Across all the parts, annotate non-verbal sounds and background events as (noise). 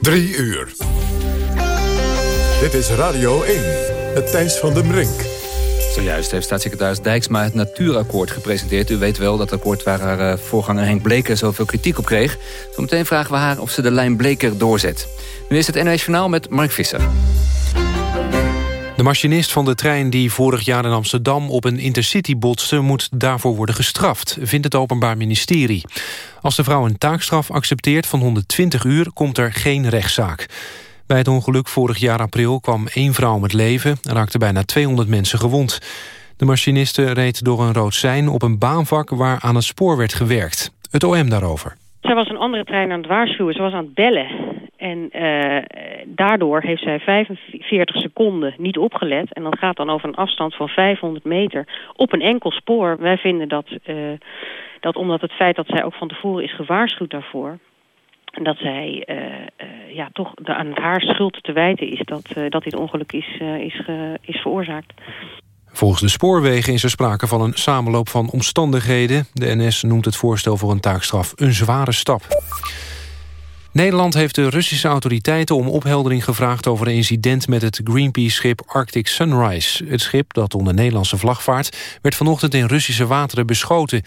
Drie uur. Dit is Radio 1, het Thijs van den Brink. Zojuist heeft staatssecretaris Dijksma het Natuurakkoord gepresenteerd. U weet wel dat akkoord waar haar eh, voorganger Henk Bleker zoveel kritiek op kreeg. Zometeen vragen we haar of ze de lijn Bleker doorzet. Nu is het NOS Journaal met Mark Visser. De machinist van de trein die vorig jaar in Amsterdam op een intercity botste... moet daarvoor worden gestraft, vindt het Openbaar Ministerie. Als de vrouw een taakstraf accepteert van 120 uur... komt er geen rechtszaak. Bij het ongeluk vorig jaar april kwam één vrouw om het leven... en raakte bijna 200 mensen gewond. De machiniste reed door een rood sein op een baanvak... waar aan het spoor werd gewerkt. Het OM daarover. Zij was een andere trein aan het waarschuwen. Ze was aan het bellen. En uh, daardoor heeft zij 45 seconden niet opgelet. En dat gaat dan over een afstand van 500 meter op een enkel spoor. Wij vinden dat, uh, dat omdat het feit dat zij ook van tevoren is gewaarschuwd daarvoor... dat zij uh, ja, toch aan haar schuld te wijten is dat, dat dit ongeluk is, is, is veroorzaakt. Volgens de spoorwegen is er sprake van een samenloop van omstandigheden. De NS noemt het voorstel voor een taakstraf een zware stap. Nederland heeft de Russische autoriteiten om opheldering gevraagd... over een incident met het Greenpeace-schip Arctic Sunrise. Het schip, dat onder Nederlandse vlag vaart... werd vanochtend in Russische wateren beschoten.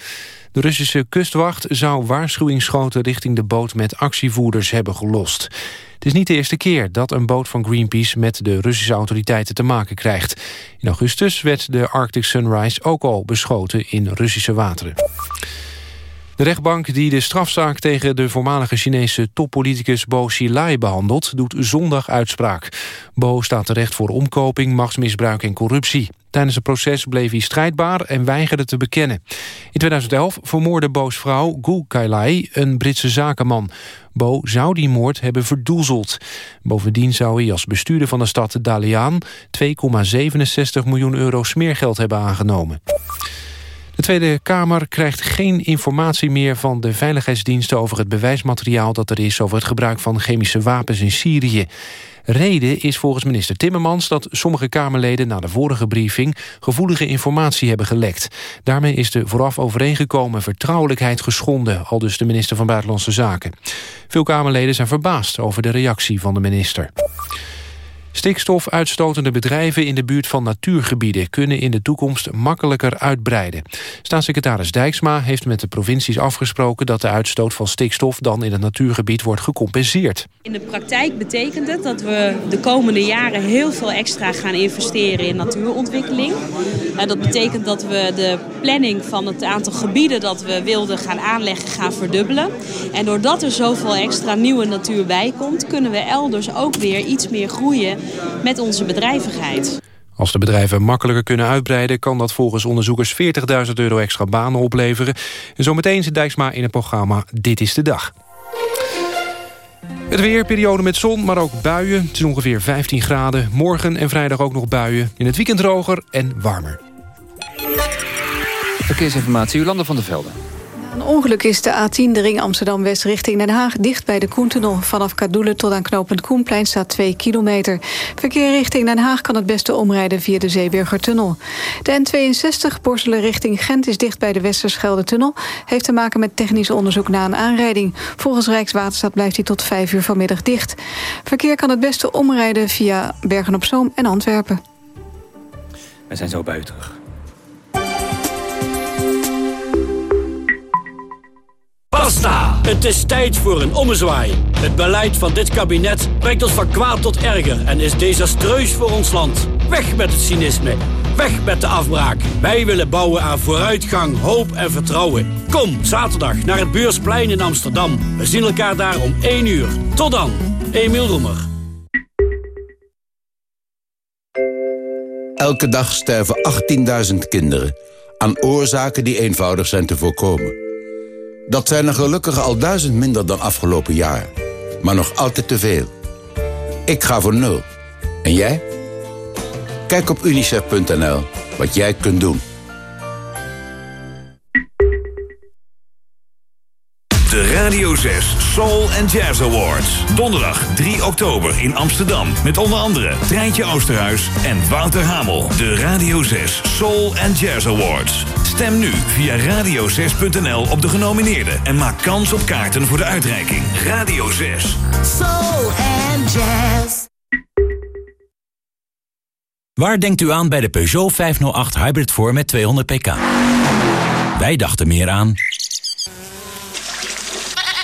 De Russische kustwacht zou waarschuwingsschoten... richting de boot met actievoerders hebben gelost. Het is niet de eerste keer dat een boot van Greenpeace... met de Russische autoriteiten te maken krijgt. In augustus werd de Arctic Sunrise ook al beschoten in Russische wateren. De rechtbank die de strafzaak tegen de voormalige Chinese toppoliticus Bo Xilai behandelt, doet zondag uitspraak. Bo staat terecht voor omkoping, machtsmisbruik en corruptie. Tijdens het proces bleef hij strijdbaar en weigerde te bekennen. In 2011 vermoordde Bo's vrouw Gu Kailai een Britse zakenman. Bo zou die moord hebben verdoezeld. Bovendien zou hij als bestuurder van de stad Dalian 2,67 miljoen euro smeergeld hebben aangenomen. De Tweede Kamer krijgt geen informatie meer van de veiligheidsdiensten... over het bewijsmateriaal dat er is over het gebruik van chemische wapens in Syrië. Reden is volgens minister Timmermans dat sommige Kamerleden... na de vorige briefing gevoelige informatie hebben gelekt. Daarmee is de vooraf overeengekomen vertrouwelijkheid geschonden... al dus de minister van Buitenlandse Zaken. Veel Kamerleden zijn verbaasd over de reactie van de minister. Stikstofuitstotende bedrijven in de buurt van natuurgebieden... kunnen in de toekomst makkelijker uitbreiden. Staatssecretaris Dijksma heeft met de provincies afgesproken... dat de uitstoot van stikstof dan in het natuurgebied wordt gecompenseerd. In de praktijk betekent het dat we de komende jaren... heel veel extra gaan investeren in natuurontwikkeling. Dat betekent dat we de planning van het aantal gebieden... dat we wilden gaan aanleggen gaan verdubbelen. En doordat er zoveel extra nieuwe natuur bij komt... kunnen we elders ook weer iets meer groeien met onze bedrijvigheid. Als de bedrijven makkelijker kunnen uitbreiden... kan dat volgens onderzoekers 40.000 euro extra banen opleveren. En zometeen zit Dijksma in het programma Dit is de Dag. Het weer, periode met zon, maar ook buien. Het is ongeveer 15 graden. Morgen en vrijdag ook nog buien. In het weekend droger en warmer. Verkeersinformatie, Jolanda van der Velden. Een ongeluk is de A10, de ring Amsterdam-West richting Den Haag... dicht bij de Koentunnel. Vanaf Kadoelen tot aan knooppunt Koenplein staat 2 kilometer. Verkeer richting Den Haag kan het beste omrijden via de Zeeburgertunnel. De N62 Borselen richting Gent is dicht bij de Westerschelde-tunnel. Heeft te maken met technisch onderzoek na een aanrijding. Volgens Rijkswaterstaat blijft hij tot 5 uur vanmiddag dicht. Verkeer kan het beste omrijden via Bergen-op-Zoom en Antwerpen. We zijn zo buiten. Basta! Het is tijd voor een ommezwaai. Het beleid van dit kabinet brengt ons van kwaad tot erger... en is desastreus voor ons land. Weg met het cynisme. Weg met de afbraak. Wij willen bouwen aan vooruitgang, hoop en vertrouwen. Kom zaterdag naar het Beursplein in Amsterdam. We zien elkaar daar om 1 uur. Tot dan, Emiel Roemer. Elke dag sterven 18.000 kinderen aan oorzaken die eenvoudig zijn te voorkomen. Dat zijn er gelukkig al duizend minder dan afgelopen jaar. Maar nog altijd te veel. Ik ga voor nul. En jij? Kijk op unicef.nl wat jij kunt doen. De Radio 6 Soul and Jazz Awards. Donderdag 3 oktober in Amsterdam. Met onder andere Treintje Oosterhuis en Wouter Hamel. De Radio 6 Soul and Jazz Awards. Stem nu via radio6.nl op de genomineerden en maak kans op kaarten voor de uitreiking. Radio 6. Soul and jazz. Waar denkt u aan bij de Peugeot 508 Hybrid voor met 200 pk? Wij dachten meer aan...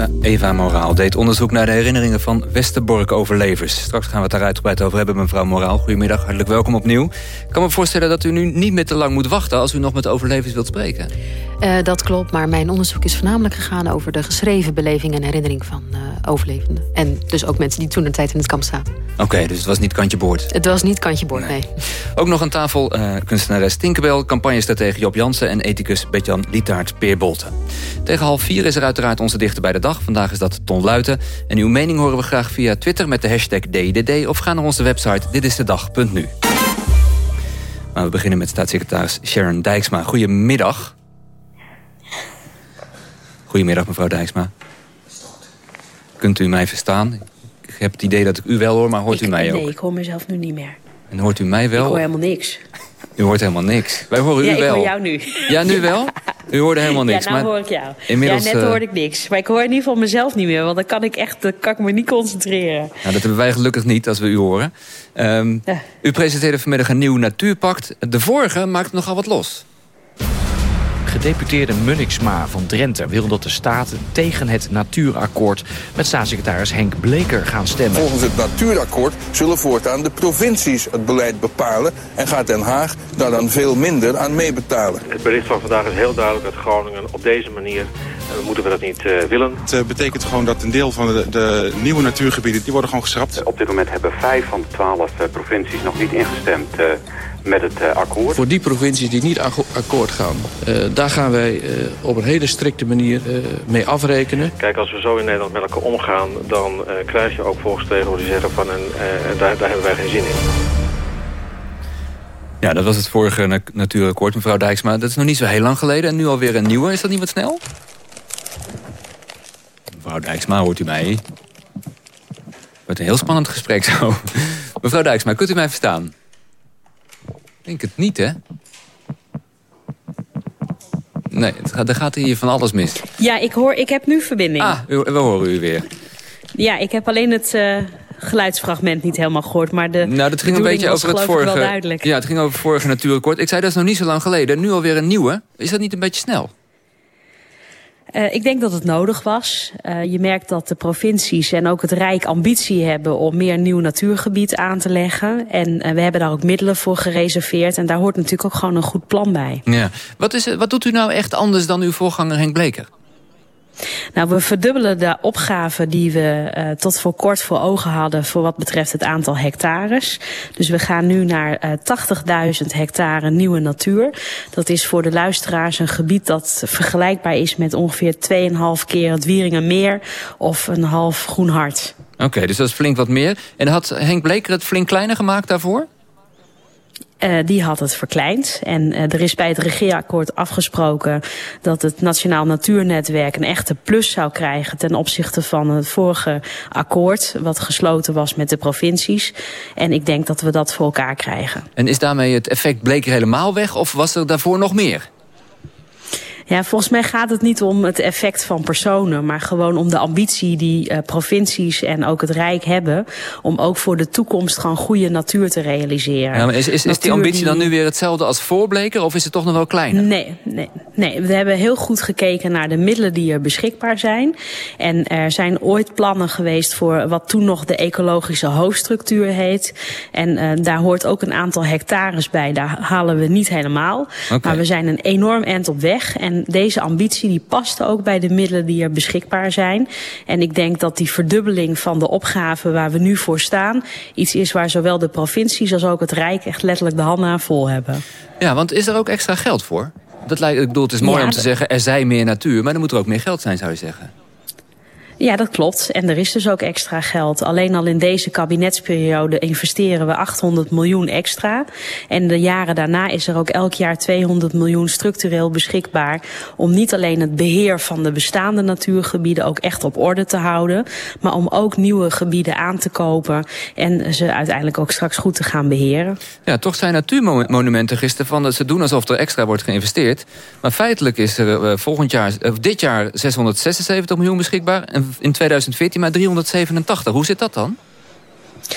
Eva, Eva Moraal deed onderzoek naar de herinneringen van Westerbork-overlevers. Straks gaan we het daar uitgebreid over hebben, mevrouw Moraal. Goedemiddag, hartelijk welkom opnieuw. Ik kan me voorstellen dat u nu niet meer te lang moet wachten... als u nog met overlevers wilt spreken. Uh, dat klopt, maar mijn onderzoek is voornamelijk gegaan... over de geschreven beleving en herinnering van uh, overlevenden. En dus ook mensen die toen een tijd in het kamp zaten. Oké, okay, dus het was niet kantje boord? Het was niet kantje boord, nee. nee. Ook nog aan tafel uh, kunstenares Tinkerbell... campagnestratege Job Jansen en ethicus Betjan Lietaert Peerbolten. Tegen half vier is er uiteraard onze dichter bij de dag. Vandaag is dat Ton Luiten. En uw mening horen we graag via Twitter met de hashtag DDD... of ga naar onze website ditistedag.nu. Maar we beginnen met staatssecretaris Sharon Dijksma. Goedemiddag. Goedemiddag, mevrouw Dijksma. Kunt u mij verstaan? Ik heb het idee dat ik u wel hoor, maar hoort ik, u mij ook? Nee, ik hoor mezelf nu niet meer. En hoort u mij wel? Ik hoor helemaal niks. U hoort helemaal niks. Wij horen ja, u wel. ik hoor jou nu. Ja, nu wel? U hoorde helemaal (laughs) niks. Ja, nou maar hoor ik jou. Inmiddels, ja, net uh... hoorde ik niks. Maar ik hoor in ieder geval mezelf niet meer. Want dan kan ik echt dan kan ik me niet concentreren. Nou, dat hebben wij gelukkig niet als we u horen. Um, ja. U presenteerde vanmiddag een nieuw natuurpact. De vorige maakte nogal wat los. Gedeputeerde Munniksma van Drenthe wil dat de Staten tegen het natuurakkoord met staatssecretaris Henk Bleker gaan stemmen. Volgens het natuurakkoord zullen voortaan de provincies het beleid bepalen en gaat Den Haag daar dan veel minder aan meebetalen. Het bericht van vandaag is heel duidelijk dat Groningen op deze manier uh, moeten we dat niet uh, willen. Het uh, betekent gewoon dat een deel van de, de, nieuwe natuurgebieden die worden gewoon geschrapt. Op dit moment hebben vijf van de twaalf provincies nog niet ingestemd met het uh, akkoord. Voor die provincies die niet akkoord gaan, uh, daar gaan wij uh, op een hele strikte manier mee afrekenen. Kijk, als we zo in Nederland met elkaar omgaan, dan krijg je ook volkstegels die zeggen van en, daar, daar hebben wij geen zin in. Ja, dat was het vorige na natuurakkoord, mevrouw Dijksma. Dat is nog niet zo heel lang geleden en nu alweer een nieuwe. Is dat niet wat snel? Mevrouw Dijksma, hoort u mij? Het wordt een heel spannend gesprek zo. (laughs) mevrouw Dijksma, kunt u mij verstaan? Ik denk het niet, hè? Nee, het gaat, er gaat hier van alles mis. Ja, ik, hoor, ik heb nu verbinding. Ah, we, we horen u weer. Ja, ik heb alleen het uh, geluidsfragment niet helemaal gehoord. Maar de nou, dat ging een beetje over het vorige. Ja, het ging over het vorige natuurakkoord. Ik zei dat is nog niet zo lang geleden. Nu alweer een nieuwe. Is dat niet een beetje snel? Uh, ik denk dat het nodig was. Uh, je merkt dat de provincies en ook het Rijk ambitie hebben om meer nieuw natuurgebied aan te leggen. En uh, we hebben daar ook middelen voor gereserveerd. En daar hoort natuurlijk ook gewoon een goed plan bij. Ja. Wat, is, wat doet u nou echt anders dan uw voorganger Henk Bleker? Nou, we verdubbelen de opgave die we uh, tot voor kort voor ogen hadden voor wat betreft het aantal hectares. Dus we gaan nu naar uh, 80.000 hectare nieuwe natuur. Dat is voor de luisteraars een gebied dat vergelijkbaar is met ongeveer 2,5 keer het Wieringenmeer of een half Groen Hart. Oké, dus dat is flink wat meer. En had Henk Bleker het flink kleiner gemaakt daarvoor? Uh, die had het verkleind. En uh, er is bij het regeerakkoord afgesproken dat het Nationaal Natuurnetwerk een echte plus zou krijgen ten opzichte van het vorige akkoord wat gesloten was met de provincies. En ik denk dat we dat voor elkaar krijgen. En is daarmee het effect bleek helemaal weg of was er daarvoor nog meer? Ja, volgens mij gaat het niet om het effect van personen, maar gewoon om de ambitie die uh, provincies en ook het Rijk hebben om ook voor de toekomst gewoon goede natuur te realiseren. Ja, maar is, is, is die ambitie dan nu weer hetzelfde als voorbleker of is het toch nog wel kleiner? Nee, nee, nee, we hebben heel goed gekeken naar de middelen die er beschikbaar zijn. En er zijn ooit plannen geweest voor wat toen nog de ecologische hoofdstructuur heet. En uh, daar hoort ook een aantal hectares bij. Daar halen we niet helemaal. Okay. Maar we zijn een enorm eind op weg. En deze ambitie die past ook bij de middelen die er beschikbaar zijn. En ik denk dat die verdubbeling van de opgave waar we nu voor staan... iets is waar zowel de provincies als ook het Rijk echt letterlijk de handen aan vol hebben. Ja, want is er ook extra geld voor? Dat lijkt, ik bedoel, het is mooi ja, om te zeggen, er zij meer natuur... maar dan moet er ook meer geld zijn, zou je zeggen. Ja, dat klopt. En er is dus ook extra geld. Alleen al in deze kabinetsperiode investeren we 800 miljoen extra. En de jaren daarna is er ook elk jaar 200 miljoen structureel beschikbaar... om niet alleen het beheer van de bestaande natuurgebieden ook echt op orde te houden... maar om ook nieuwe gebieden aan te kopen... en ze uiteindelijk ook straks goed te gaan beheren. Ja, toch zijn natuurmonumenten gisteren van... dat ze doen alsof er extra wordt geïnvesteerd. Maar feitelijk is er uh, volgend jaar, uh, dit jaar 676 miljoen beschikbaar... En in 2014 maar 387. Hoe zit dat dan?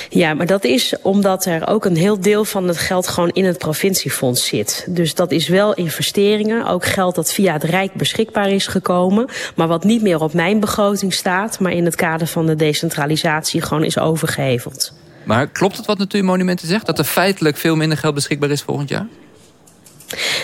Ja, maar dat is omdat er ook een heel deel van het geld gewoon in het provinciefonds zit. Dus dat is wel investeringen, ook geld dat via het Rijk beschikbaar is gekomen. Maar wat niet meer op mijn begroting staat, maar in het kader van de decentralisatie gewoon is overgeheveld. Maar klopt het wat Natuurmonumenten zegt? Dat er feitelijk veel minder geld beschikbaar is volgend jaar?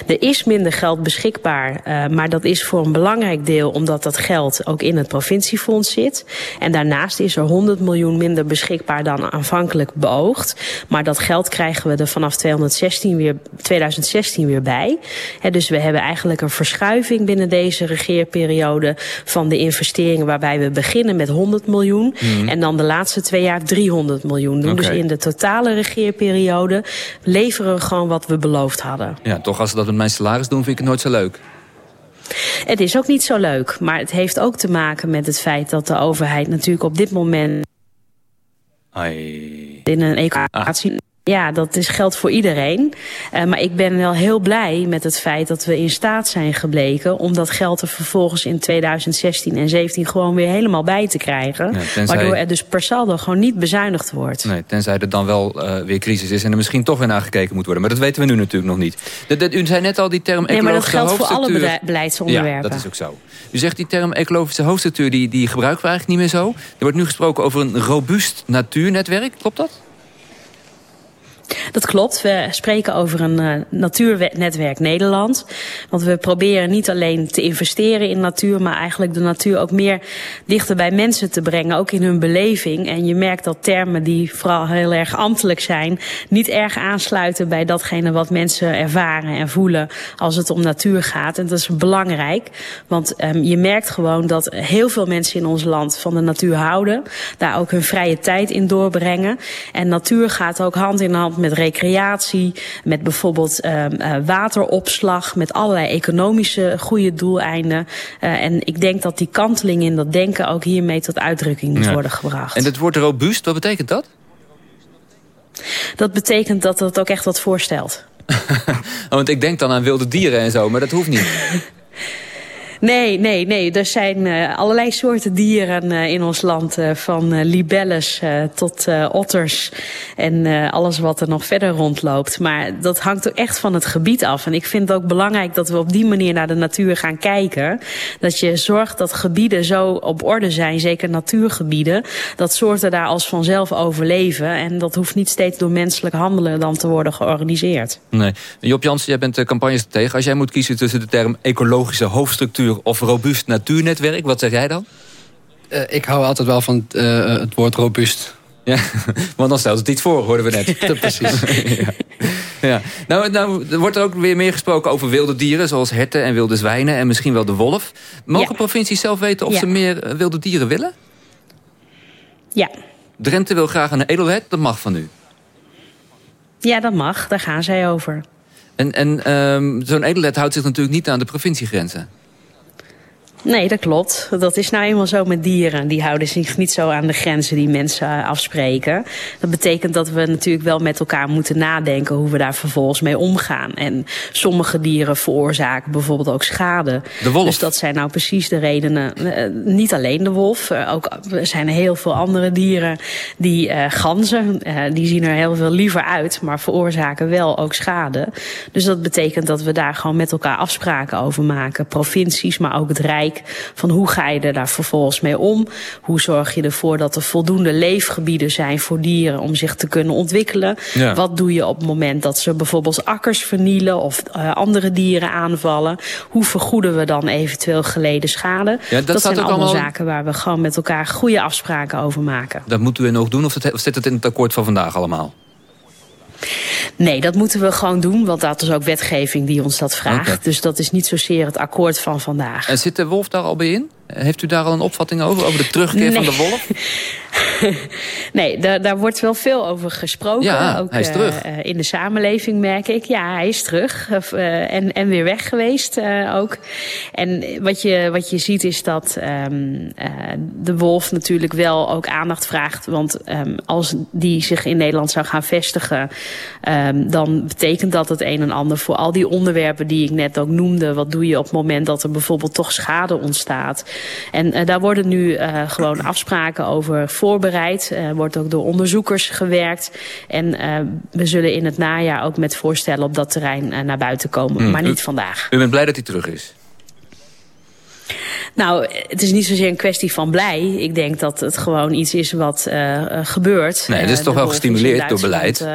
Er is minder geld beschikbaar, uh, maar dat is voor een belangrijk deel omdat dat geld ook in het provinciefonds zit. En daarnaast is er 100 miljoen minder beschikbaar dan aanvankelijk beoogd. Maar dat geld krijgen we er vanaf 216 weer, 2016 weer bij. He, dus we hebben eigenlijk een verschuiving binnen deze regeerperiode van de investeringen waarbij we beginnen met 100 miljoen mm. en dan de laatste twee jaar 300 miljoen doen. Okay. Dus in de totale regeerperiode leveren we gewoon wat we beloofd hadden. Ja, toch als ze dat met mijn salaris doen, vind ik het nooit zo leuk. Het is ook niet zo leuk, maar het heeft ook te maken met het feit dat de overheid natuurlijk op dit moment Ai. in een economie... Ah. Ja, dat is geld voor iedereen. Uh, maar ik ben wel heel blij met het feit dat we in staat zijn gebleken... om dat geld er vervolgens in 2016 en 17 gewoon weer helemaal bij te krijgen. Nee, tenzij... Waardoor er dus per saldo gewoon niet bezuinigd wordt. Nee, tenzij er dan wel uh, weer crisis is en er misschien toch weer naar gekeken moet worden. Maar dat weten we nu natuurlijk nog niet. U zei net al die term ecologische Nee, maar dat geldt voor alle beleidsonderwerpen. Ja, dat is ook zo. U zegt die term ecologische hoofdstructuur, die, die gebruiken we eigenlijk niet meer zo. Er wordt nu gesproken over een robuust natuurnetwerk. Klopt dat? Dat klopt. We spreken over een uh, Natuurnetwerk Nederland. Want we proberen niet alleen te investeren in natuur... maar eigenlijk de natuur ook meer dichter bij mensen te brengen. Ook in hun beleving. En je merkt dat termen die vooral heel erg ambtelijk zijn... niet erg aansluiten bij datgene wat mensen ervaren en voelen... als het om natuur gaat. En dat is belangrijk. Want um, je merkt gewoon dat heel veel mensen in ons land van de natuur houden. Daar ook hun vrije tijd in doorbrengen. En natuur gaat ook hand in hand met recreatie, met bijvoorbeeld uh, uh, wateropslag, met allerlei economische goede doeleinden. Uh, en ik denk dat die kanteling in dat denken ook hiermee tot uitdrukking moet ja. worden gebracht. En het woord robuust, wat betekent dat? Dat betekent dat het ook echt wat voorstelt. (laughs) Want ik denk dan aan wilde dieren en zo, maar dat hoeft niet. (laughs) Nee, nee, nee. Er zijn uh, allerlei soorten dieren uh, in ons land. Uh, van libelles tot otters en alles wat er nog verder rondloopt. Maar dat hangt ook echt van het gebied af. En ik vind het ook belangrijk dat we op die manier naar de natuur gaan kijken. Dat je zorgt dat gebieden zo op orde zijn, zeker natuurgebieden. Dat soorten daar als vanzelf overleven. En dat hoeft niet steeds door menselijk handelen dan te worden georganiseerd. Nee. Job Jansen, jij bent de campagnes tegen. Als jij moet kiezen tussen de term ecologische hoofdstructuur of robuust natuurnetwerk. Wat zeg jij dan? Uh, ik hou altijd wel van het, uh, het woord robuust. Ja, (laughs) want dan stelt het iets voor, hoorden we net. (laughs) ja, precies. (laughs) ja. ja. Nou, nou, er wordt er ook weer meer gesproken over wilde dieren... zoals herten en wilde zwijnen en misschien wel de wolf. Mogen ja. provincies zelf weten of ja. ze meer wilde dieren willen? Ja. Drenthe wil graag een edelhert, dat mag van u. Ja, dat mag. Daar gaan zij over. En, en ehm, zo'n edelwet houdt zich natuurlijk niet aan de provinciegrenzen. Nee, dat klopt. Dat is nou eenmaal zo met dieren. Die houden zich niet zo aan de grenzen die mensen eh, afspreken. Dat betekent dat we natuurlijk wel met elkaar moeten nadenken hoe we daar vervolgens mee omgaan. En sommige dieren veroorzaken bijvoorbeeld ook schade. De wolf. Dus dat zijn nou precies de redenen. Uh, niet alleen de wolf. Uh, ook, er zijn heel veel andere dieren die ganzen. die zien er heel veel liever uit, maar veroorzaken wel ook schade. Dus dat betekent dat we daar gewoon met elkaar afspraken over maken. Provincies, maar ook het Rijk van hoe ga je er daar vervolgens mee om? Hoe zorg je ervoor dat er voldoende leefgebieden zijn voor dieren om zich te kunnen ontwikkelen? Ja. Wat doe je op het moment dat ze bijvoorbeeld akkers vernielen of uh, andere dieren aanvallen? Hoe vergoeden we dan eventueel geleden schade? Ja, dat, dat zijn allemaal, allemaal zaken waar we gewoon met elkaar goede afspraken over maken. Dat moeten we nog doen of, of zit het in het akkoord van vandaag allemaal? Nee, dat moeten we gewoon doen, want dat is ook wetgeving die ons dat vraagt. Okay. Dus dat is niet zozeer het akkoord van vandaag. En zit de wolf daar al bij in? Heeft u daar al een opvatting over, over de terugkeer nee. van de wolf? (laughs) nee, daar, daar wordt wel veel over gesproken. Ja, ook hij is terug. Uh, in de samenleving merk ik. Ja, hij is terug. Uh, en, en weer weg geweest uh, ook. En wat je, wat je ziet is dat um, de wolf natuurlijk wel ook aandacht vraagt. Want um, als die zich in Nederland zou gaan vestigen... Um, dan betekent dat het een en ander voor al die onderwerpen die ik net ook noemde. Wat doe je op het moment dat er bijvoorbeeld toch schade ontstaat? En daar worden nu gewoon afspraken over voorbereid. Er uh, wordt ook door onderzoekers gewerkt. En we zullen in het najaar ook met voorstellen op dat terrein naar buiten komen. Hmm. Maar niet u, vandaag. U bent blij dat hij terug is? Nou, het is niet zozeer een kwestie van blij. Ik denk dat het gewoon iets is wat gebeurt. Nee, het is toch wel gestimuleerd door beleid?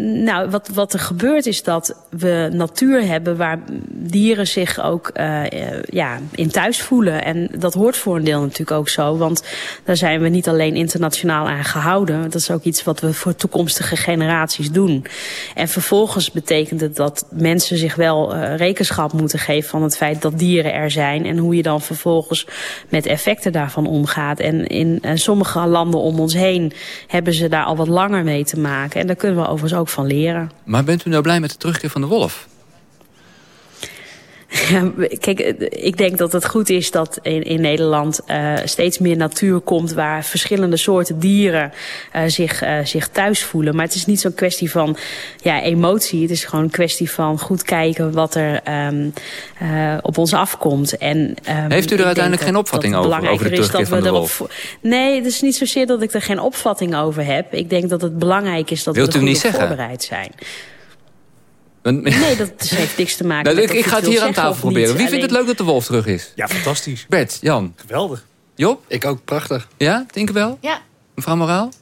Nou, wat, wat er gebeurt is dat we natuur hebben waar dieren zich ook uh, ja, in thuis voelen. En dat hoort voor een deel natuurlijk ook zo. Want daar zijn we niet alleen internationaal aan gehouden. Dat is ook iets wat we voor toekomstige generaties doen. En vervolgens betekent het dat mensen zich wel uh, rekenschap moeten geven van het feit dat dieren er zijn. En hoe je dan vervolgens met effecten daarvan omgaat. En in sommige landen om ons heen hebben ze daar al wat langer mee te maken. En daar kunnen we overigens ook van leren. Maar bent u nou blij met de terugkeer van de wolf? Ja, (laughs) kijk, ik denk dat het goed is dat in, in Nederland uh, steeds meer natuur komt... waar verschillende soorten dieren uh, zich, uh, zich thuis voelen. Maar het is niet zo'n kwestie van ja, emotie. Het is gewoon een kwestie van goed kijken wat er um, op ons afkomt. En, um, Heeft u er uiteindelijk geen opvatting over, over de terugkeer van de wolf? Erop, nee, het is niet zozeer dat ik er geen opvatting over heb. Ik denk dat het belangrijk is dat Wilt we er goed op zeggen? voorbereid zijn. Nee, dat heeft niks te maken nou, met ik, ik ga het hier aan tafel proberen. Wie Alleen... vindt het leuk dat de wolf terug is? Ja, fantastisch. Bert, Jan. Geweldig. Job? Ik ook, prachtig. Ja, Tinkerbell? Ja. Mevrouw Moraal?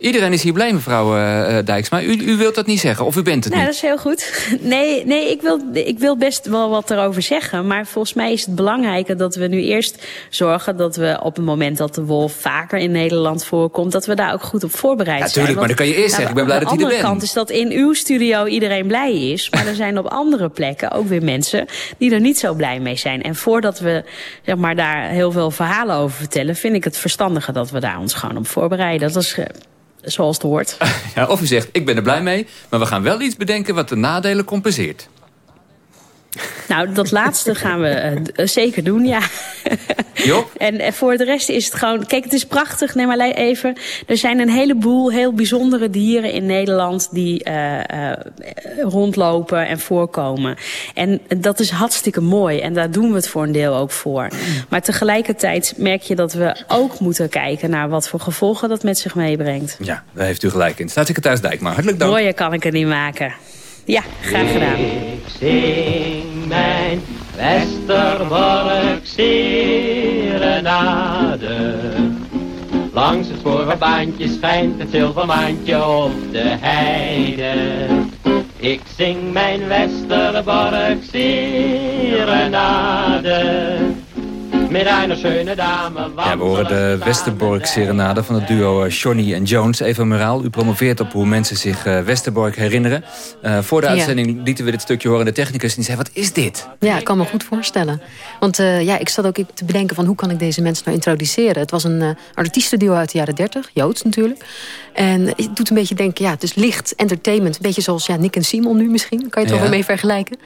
Iedereen is hier blij, mevrouw uh, Dijksma. U, u wilt dat niet zeggen, of u bent het nou, niet? dat is heel goed. (laughs) Nee, nee ik, wil, ik wil best wel wat erover zeggen. Maar volgens mij is het belangrijker dat we nu eerst zorgen... dat we op het moment dat de wolf vaker in Nederland voorkomt... dat we daar ook goed op voorbereid ja, zijn. tuurlijk, maar dan kan je eerst zeggen, ik ben blij dat hij er bent. Aan de andere kant is dat in uw studio iedereen blij is. Maar er zijn op andere plekken ook weer mensen... die er niet zo blij mee zijn. En voordat we zeg maar, daar heel veel verhalen over vertellen... vind ik het verstandiger dat we daar ons gewoon op voorbereiden. Dat is zoals het hoort. (laughs) Ja, of u zegt, ik ben er blij mee, maar we gaan wel iets bedenken wat de nadelen compenseert. Nou, dat laatste gaan we uh, zeker doen, ja. Job? (laughs) En uh, voor de rest is het gewoon... Kijk, het is prachtig, neem maar even. Er zijn een heleboel heel bijzondere dieren in Nederland... die uh, rondlopen en voorkomen. En dat is hartstikke mooi. En daar doen we het voor een deel ook voor. Maar tegelijkertijd merk je dat we ook moeten kijken... naar wat voor gevolgen dat met zich meebrengt. Ja, daar heeft u gelijk in. Staatssecretaris Dijkma, hartelijk dank. Mooier kan ik het niet maken. Ja, graag gedaan. Ik zing mijn Westerbork serenade. Langs het sporenbaantje schijnt het zilvermaantje op de heide. Ik zing mijn Westerbork serenade. Ja, we horen de Westerbork serenade van het duo eh, Johnny en Jones. Eva Muraal, u promoveert op hoe mensen zich uh, Westerbork herinneren. Uh, voor de Ja. uitzending lieten we dit stukje horen. De technicus die zei, wat is dit? Ja, ik kan me goed voorstellen. Want eh, ja, ik zat ook te bedenken van hoe kan ik deze mensen nou introduceren. Het was een uh, artiestenduo uit de jaren 30, Joods natuurlijk. En het doet een beetje denken, ja, het is licht, entertainment. Een beetje zoals ja, Nick en Simon nu misschien, kan je het Ja. wel mee vergelijken.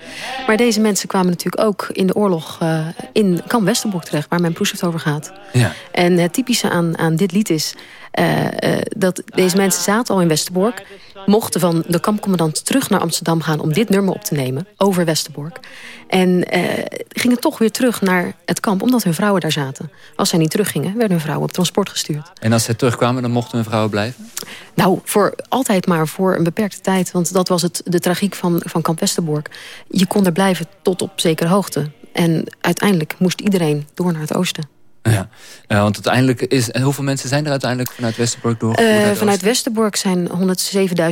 Maar deze mensen kwamen natuurlijk ook in de oorlog uh, in Kamp Westerbork waar mijn proefschrift over gaat. Ja. En het typische aan, aan dit lied is uh, uh, dat deze mensen zaten al in Westerbork... mochten van de kampcommandant terug naar Amsterdam gaan... om dit nummer op te nemen over Westerbork. En uh, gingen toch weer terug naar het kamp, omdat hun vrouwen daar zaten. Als zij niet teruggingen, werden hun vrouwen op transport gestuurd. En als zij terugkwamen, dan mochten hun vrouwen blijven? Nou, voor altijd maar voor een beperkte tijd. Want dat was het, de tragiek van, van kamp Westerbork. Je kon er blijven tot op zekere hoogte. En uiteindelijk moest iedereen door naar het oosten. Ja, uh, want uiteindelijk is... En hoeveel mensen zijn er uiteindelijk vanuit Westerbork doorgevoerd? Uh, vanuit Westerbork zijn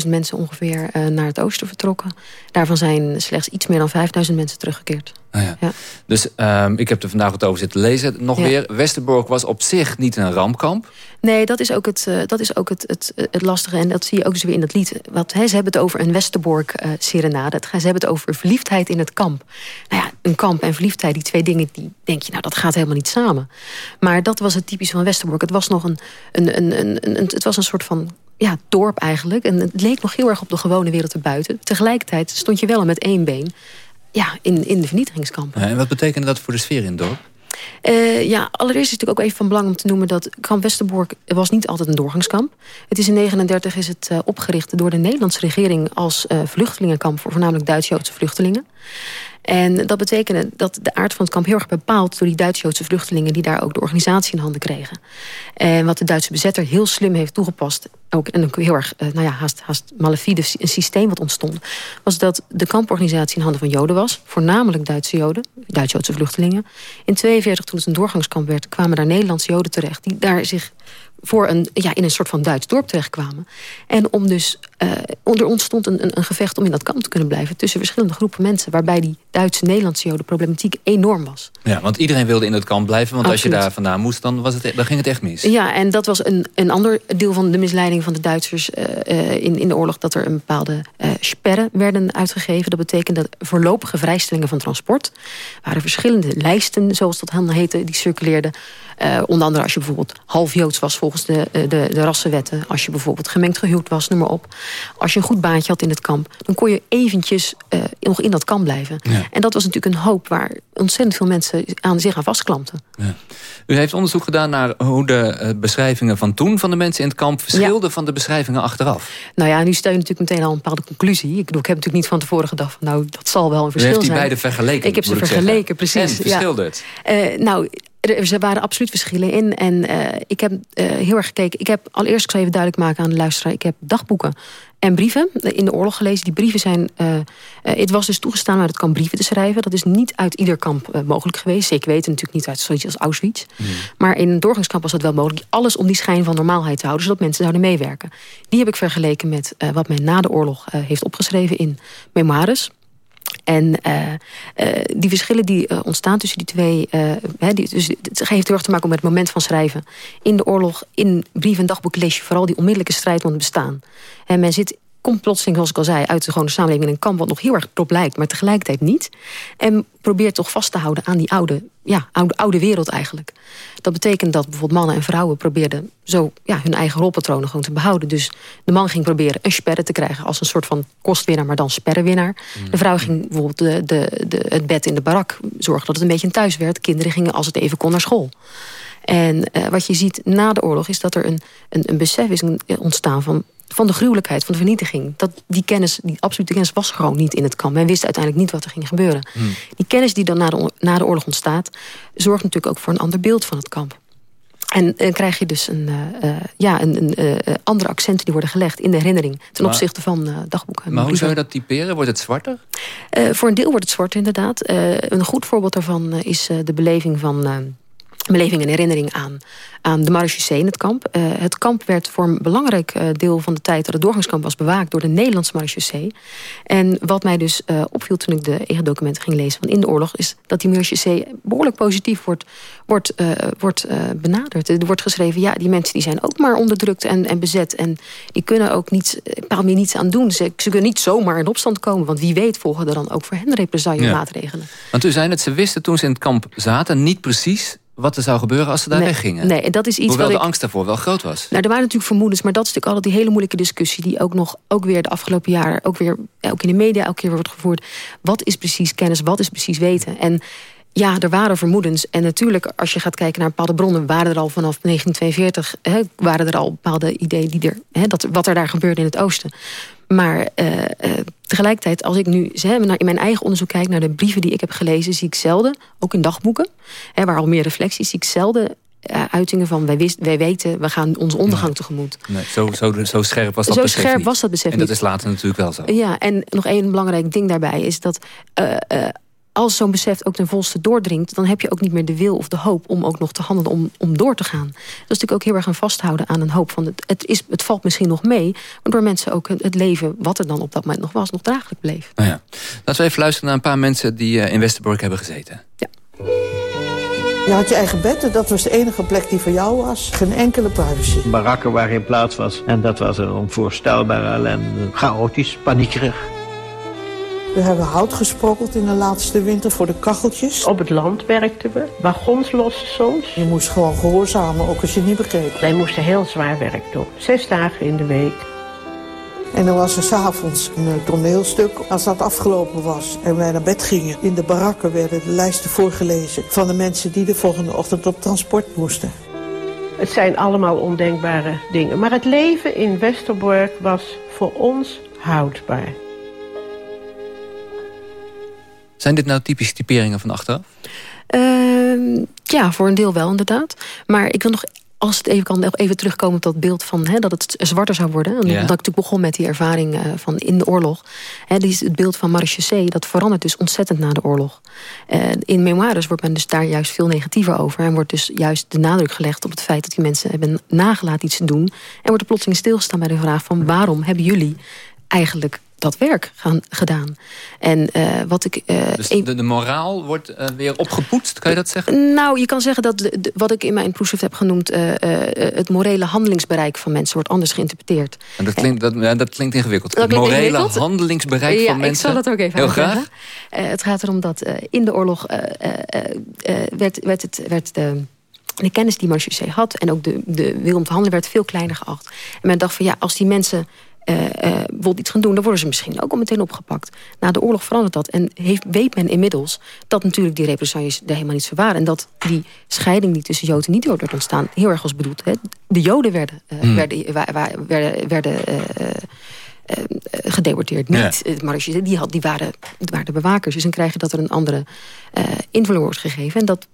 107.000 mensen ongeveer uh, naar het oosten vertrokken. Daarvan zijn slechts iets meer dan 5.000 mensen teruggekeerd. Ah, ja. Ja. Dus um, ik heb er vandaag wat over zitten lezen. Nog ja. weer, Westerbork was op zich niet een rampkamp. Nee, dat is ook het, uh, dat is ook het, het, het lastige. En dat zie je ook dus weer in dat lied. Want he, ze hebben het over een Westerbork uh, serenade. Ze hebben het over verliefdheid in het kamp. Nou ja, een kamp en verliefdheid, die twee dingen... die denk je, nou, dat gaat helemaal niet samen. Maar dat was het typische van Westerbork. Het was nog een, een, een, een, een het was een soort van ja, dorp eigenlijk. En het leek nog heel erg op de gewone wereld erbuiten. Tegelijkertijd stond je wel met één been ja, in, in de vernietigingskampen. Ja, en wat betekende dat voor de sfeer in het dorp? Uh, ja, allereerst is het natuurlijk ook even van belang om te noemen... dat kamp Westerbork was niet altijd een doorgangskamp. Het is in 1939 is het uh, opgericht door de Nederlandse regering... als uh, vluchtelingenkamp voor voornamelijk Duits-Joodse vluchtelingen. En dat betekende dat de aard van het kamp heel erg bepaald... door die Duits-Joodse vluchtelingen die daar ook de organisatie in handen kregen. En wat de Duitse bezetter heel slim heeft toegepast... ook en ook heel erg, nou ja, haast, haast malafide een systeem wat ontstond... was dat de kamporganisatie in handen van Joden was. Voornamelijk Duitse Joden, Duits-Joodse vluchtelingen. In 42 toen het een doorgangskamp werd... kwamen daar Nederlandse Joden terecht... die daar zich voor een, ja, in een soort van Duits dorp terechtkwamen. En om dus, uh, er ontstond een, een, een gevecht om in dat kamp te kunnen blijven... tussen verschillende groepen mensen... waarbij die Duitse-Nederlandse Joden problematiek enorm was. Ja, want iedereen wilde in het kamp blijven... want Absoluut. als je daar vandaan moest, dan, was het, dan ging het echt mis. Ja, en dat was een, een ander deel van de misleiding van de Duitsers... Uh, uh, in, in de oorlog, dat er een bepaalde sperren werden uitgegeven. Dat betekent dat voorlopige vrijstellingen van transport... waren verschillende lijsten, zoals dat dan heette, die circuleerden... Uh, onder andere als je bijvoorbeeld half Joods was volgens de, de, de rassenwetten. Als je bijvoorbeeld gemengd gehuwd was, noem maar op. Als je een goed baantje had in het kamp, dan kon je eventjes uh, nog in dat kamp blijven. Ja. En dat was natuurlijk een hoop waar ontzettend veel mensen aan zich aan vastklampten. Ja. U heeft onderzoek gedaan naar hoe de uh, beschrijvingen van toen van de mensen in het kamp verschilden ja. van de beschrijvingen achteraf. Nou ja, nu stel je natuurlijk meteen al een bepaalde conclusie. Ik, bedoel, ik heb natuurlijk niet van tevoren gedacht van nou, dat zal wel een verschil U heeft die zijn. beide vergeleken. Ik heb ze vergeleken, precies. En verschilde het? Nou, er waren absoluut verschillen in. En uh, ik heb uh, heel erg gekeken. Ik heb allereerst, ik zal even duidelijk maken aan de luisteraar... ik heb dagboeken en brieven in de oorlog gelezen. Die brieven zijn... Uh, het was dus toegestaan uit het kamp brieven te schrijven. Dat is niet uit ieder kamp mogelijk geweest. Zeker weten natuurlijk niet uit zoiets als Auschwitz. Mm. Maar in een doorgangskamp was dat wel mogelijk. Alles om die schijn van normaalheid te houden... zodat mensen zouden meewerken. Die heb ik vergeleken met wat men na de oorlog heeft opgeschreven in memoires... En uh, uh, die verschillen die uh, ontstaan tussen die twee... Die, dus het heeft heel erg te maken met het moment van schrijven. In de oorlog, in brief en dagboek lees je vooral die onmiddellijke strijd om het bestaan. En men zit komt plotseling, zoals ik al zei, uit de gewone samenleving in een kamp... wat nog heel erg op lijkt, maar tegelijkertijd niet. En probeert toch vast te houden aan die oude, ja, oude, oude wereld eigenlijk. Dat betekent dat bijvoorbeeld mannen en vrouwen probeerden... zo ja, hun eigen rolpatronen gewoon te behouden. Dus de man ging proberen een sperre te krijgen... als een soort van kostwinnaar, maar dan sperrewinnaar. Mm. De vrouw ging bijvoorbeeld de, de, de, het bed in de barak zorgen... dat het een beetje een thuis werd. Kinderen gingen als het even kon naar school. En uh, wat je ziet na de oorlog is dat er een, een, een besef is ontstaan van van de gruwelijkheid, van de vernietiging. Dat, die kennis, die absolute kennis was gewoon niet in het kamp. Men wist uiteindelijk niet wat er ging gebeuren. Hmm. Die kennis die dan na de, na de oorlog ontstaat... zorgt natuurlijk ook voor een ander beeld van het kamp. En dan krijg je dus een, uh, uh, ja, een, een uh, andere accenten die worden gelegd in de herinnering... ten maar, opzichte van dagboeken. Maar hoe zou je dat typeren? Wordt het zwarter? voor een deel wordt het zwarter, inderdaad. een goed voorbeeld daarvan is de beleving van beleving en herinnering aan, aan de marechaussee in het kamp. Uh, het kamp werd voor een belangrijk uh, deel van de tijd... dat het doorgangskamp was bewaakt door de Nederlandse marechaussee. En wat mij dus uh, opviel toen ik de EGE-documenten ging lezen van in de oorlog... is dat die marechaussee behoorlijk positief wordt, wordt, wordt benaderd. Er wordt geschreven, ja, die mensen die zijn ook maar onderdrukt en, en bezet... en die kunnen ook niet, bepaald meer niets aan doen. Ze, ze kunnen niet zomaar in opstand komen... want wie weet volgen er dan ook voor hen represaille maatregelen. Want u zei het, ze wisten toen ze in het kamp zaten... niet precies wat er zou gebeuren als ze daar nee, weggingen. Nee, dat is iets Hoewel wat de ik... angst daarvoor wel groot was. Nou, er waren natuurlijk vermoedens, maar dat is natuurlijk altijd die hele moeilijke discussie... die ook nog, ook weer de afgelopen jaren, ook weer ook in de media elke keer wordt gevoerd. Wat is precies kennis, wat is precies weten? En ja, er waren vermoedens. En natuurlijk, als je gaat kijken naar bepaalde bronnen... waren er al vanaf 1942 hè, waren er al bepaalde ideeën... Die er, hè, dat, wat er daar gebeurde in het oosten. Maar uh, uh, tegelijkertijd, als ik nu naar, in mijn eigen onderzoek kijk... naar de brieven die ik heb gelezen, zie ik zelden... ook in dagboeken, hè, waar al meer reflecties... zie ik zelden uh, uitingen van wij, wist, wij weten, we gaan onze ondergang nee. tegemoet. Nee, zo, zo, zo scherp was dat zo besef scherp niet. was dat besef En dat niet. is later natuurlijk wel zo. Ja, en nog één belangrijk ding daarbij is dat... Uh, uh, als zo'n besef ook ten volste doordringt... dan heb je ook niet meer de wil of de hoop om ook nog te handelen... om, om door te gaan. Dat is natuurlijk ook heel erg aan vasthouden aan een hoop van... Het, het, is, het valt misschien nog mee... waardoor mensen ook het leven, wat er dan op dat moment nog was... nog draaglijk bleef. Nou ja. Laten we even luisteren naar een paar mensen... die uh, in Westerbork hebben gezeten. Ja. Je had je eigen bed en dat was de enige plek die voor jou was. Geen enkele privacy. Barakken waar geen plaats was. En dat was een onvoorstelbare ellende. Chaotisch, paniekerig. We hebben hout gesprokkeld in de laatste winter voor de kacheltjes. Op het land werkten we. Wagons lossen soms. Je moest gewoon gehoorzamen, ook als je niet begreep. Wij moesten heel zwaar werk doen. Zes dagen in de week. En dan was er s'avonds een toneelstuk. Als dat afgelopen was en wij naar bed gingen... in de barakken werden de lijsten voorgelezen... van de mensen die de volgende ochtend op transport moesten. Het zijn allemaal ondenkbare dingen. Maar het leven in Westerbork was voor ons houdbaar. Zijn dit nou typische typeringen van achteraf? Uh, ja, voor een deel wel inderdaad. Maar ik wil nog, als het even kan, nog even terugkomen op dat beeld van hè, dat het zwarter zou worden. En ja. Dat ik natuurlijk begon met die ervaring uh, van in de oorlog. Hè, die, het beeld van marechaussee, dat verandert dus ontzettend na de oorlog. Uh, in memoires wordt men dus daar juist veel negatiever over. En wordt dus juist de nadruk gelegd op het feit dat die mensen hebben nagelaten iets te doen. En wordt er plotseling stilgestaan bij de vraag van waarom hebben jullie eigenlijk dat werk gaan, gedaan. En uh, wat ik... Uh, dus de, de moraal wordt uh, weer opgepoetst, kan je dat zeggen? Nou, je kan zeggen dat de, de, wat ik in mijn proefschrift heb genoemd... het morele handelingsbereik van mensen wordt anders geïnterpreteerd. En dat, klinkt, dat, ja, dat klinkt ingewikkeld. Dat het morele ingewikkeld? handelingsbereik ja, van mensen? ik zal dat ook even Heel graag. het gaat erom dat in de oorlog werd, werd, het, werd de de kennis die Marchusset had en ook de, de wil om te handelen werd veel kleiner geacht. En men dacht van ja, als die mensen uh, uh, bijvoorbeeld iets gaan doen... dan worden ze misschien ook al meteen opgepakt. Na de oorlog verandert dat. En heeft, weet men inmiddels dat natuurlijk die represailles er helemaal niet zo waren. En dat die scheiding die tussen Joden en niet-Joden werd ontstaan... heel erg was bedoeld. Hè. De Joden werden, uh, werden, werden, werden gedeporteerd. Niet ja. maar die, had, die, waren, die waren de bewakers. Dus dan krijg je dat er een andere invulling wordt gegeven. En dat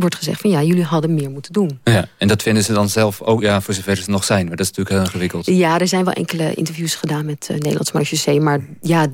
wordt gezegd van ja, jullie hadden meer moeten doen. Ja, en dat vinden ze dan zelf ook, ja, voor zover ze nog zijn. Maar dat is natuurlijk heel ingewikkeld. Ja, er zijn wel enkele interviews gedaan met uh, Nederlands Marechaussee. Maar ja,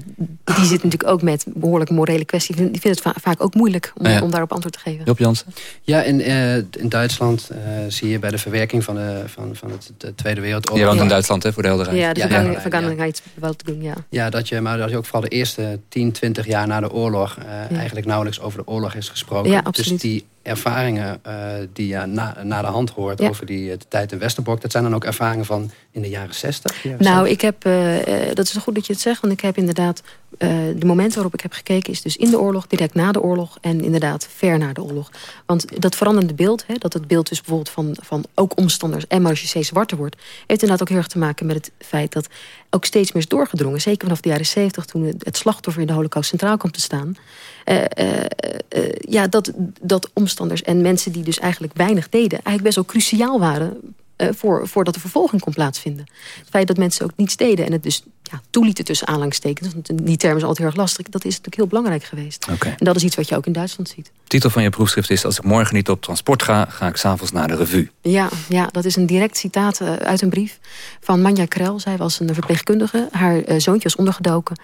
die zitten natuurlijk ook met behoorlijk morele kwesties. Die vinden het va vaak ook moeilijk om, ja. om daarop antwoord te geven. Job Jansen? Ja, in, uh, in Duitsland uh, zie je bij de verwerking van, de, van, van het de Tweede Wereldoorlog... Je woont in Duitsland, hè, voor de helderheid. Ja, de ja, vergang, ja, vergangenheidsbewältigung, ja. Ja, dat je, maar dat je ook vooral de eerste 10, 20 jaar na de oorlog... eigenlijk nauwelijks over de oorlog is gesproken. Ja, absoluut. Dus die ervaringen uh, die je na, na de hand hoort ja. over die, de tijd in Westerbork... dat zijn dan ook ervaringen van in de jaren 60? Jaren nou, 60? ik heb, uh, dat is goed dat je het zegt... want ik heb inderdaad, uh, de momenten waarop ik heb gekeken... is dus in de oorlog, direct na de oorlog... en inderdaad ver na de oorlog. Want dat veranderende beeld, hè, dat het beeld dus bijvoorbeeld... van, van ook omstanders en marechaussee zwarter wordt... heeft inderdaad ook heel erg te maken met het feit... dat ook steeds meer is doorgedrongen. Zeker vanaf de jaren 70, toen het slachtoffer in de holocaust centraal kwam te staan... Uh, uh, ja, dat, dat omstanders en mensen die dus eigenlijk weinig deden... eigenlijk best wel cruciaal waren voor, voordat de vervolging kon plaatsvinden. Het feit dat mensen ook niets deden en het dus ja, toelieten tussen aanhalingstekens. Want die term is altijd heel erg lastig. Dat is natuurlijk heel belangrijk geweest. Okay. En dat is iets wat je ook in Duitsland ziet. titel van je proefschrift is... Als ik morgen niet op transport ga, ga ik s'avonds naar de revue. Ja, ja, dat is een direct citaat uh, uit een brief van Manja Krel. Zij was een verpleegkundige. Haar uh, zoontje was ondergedoken.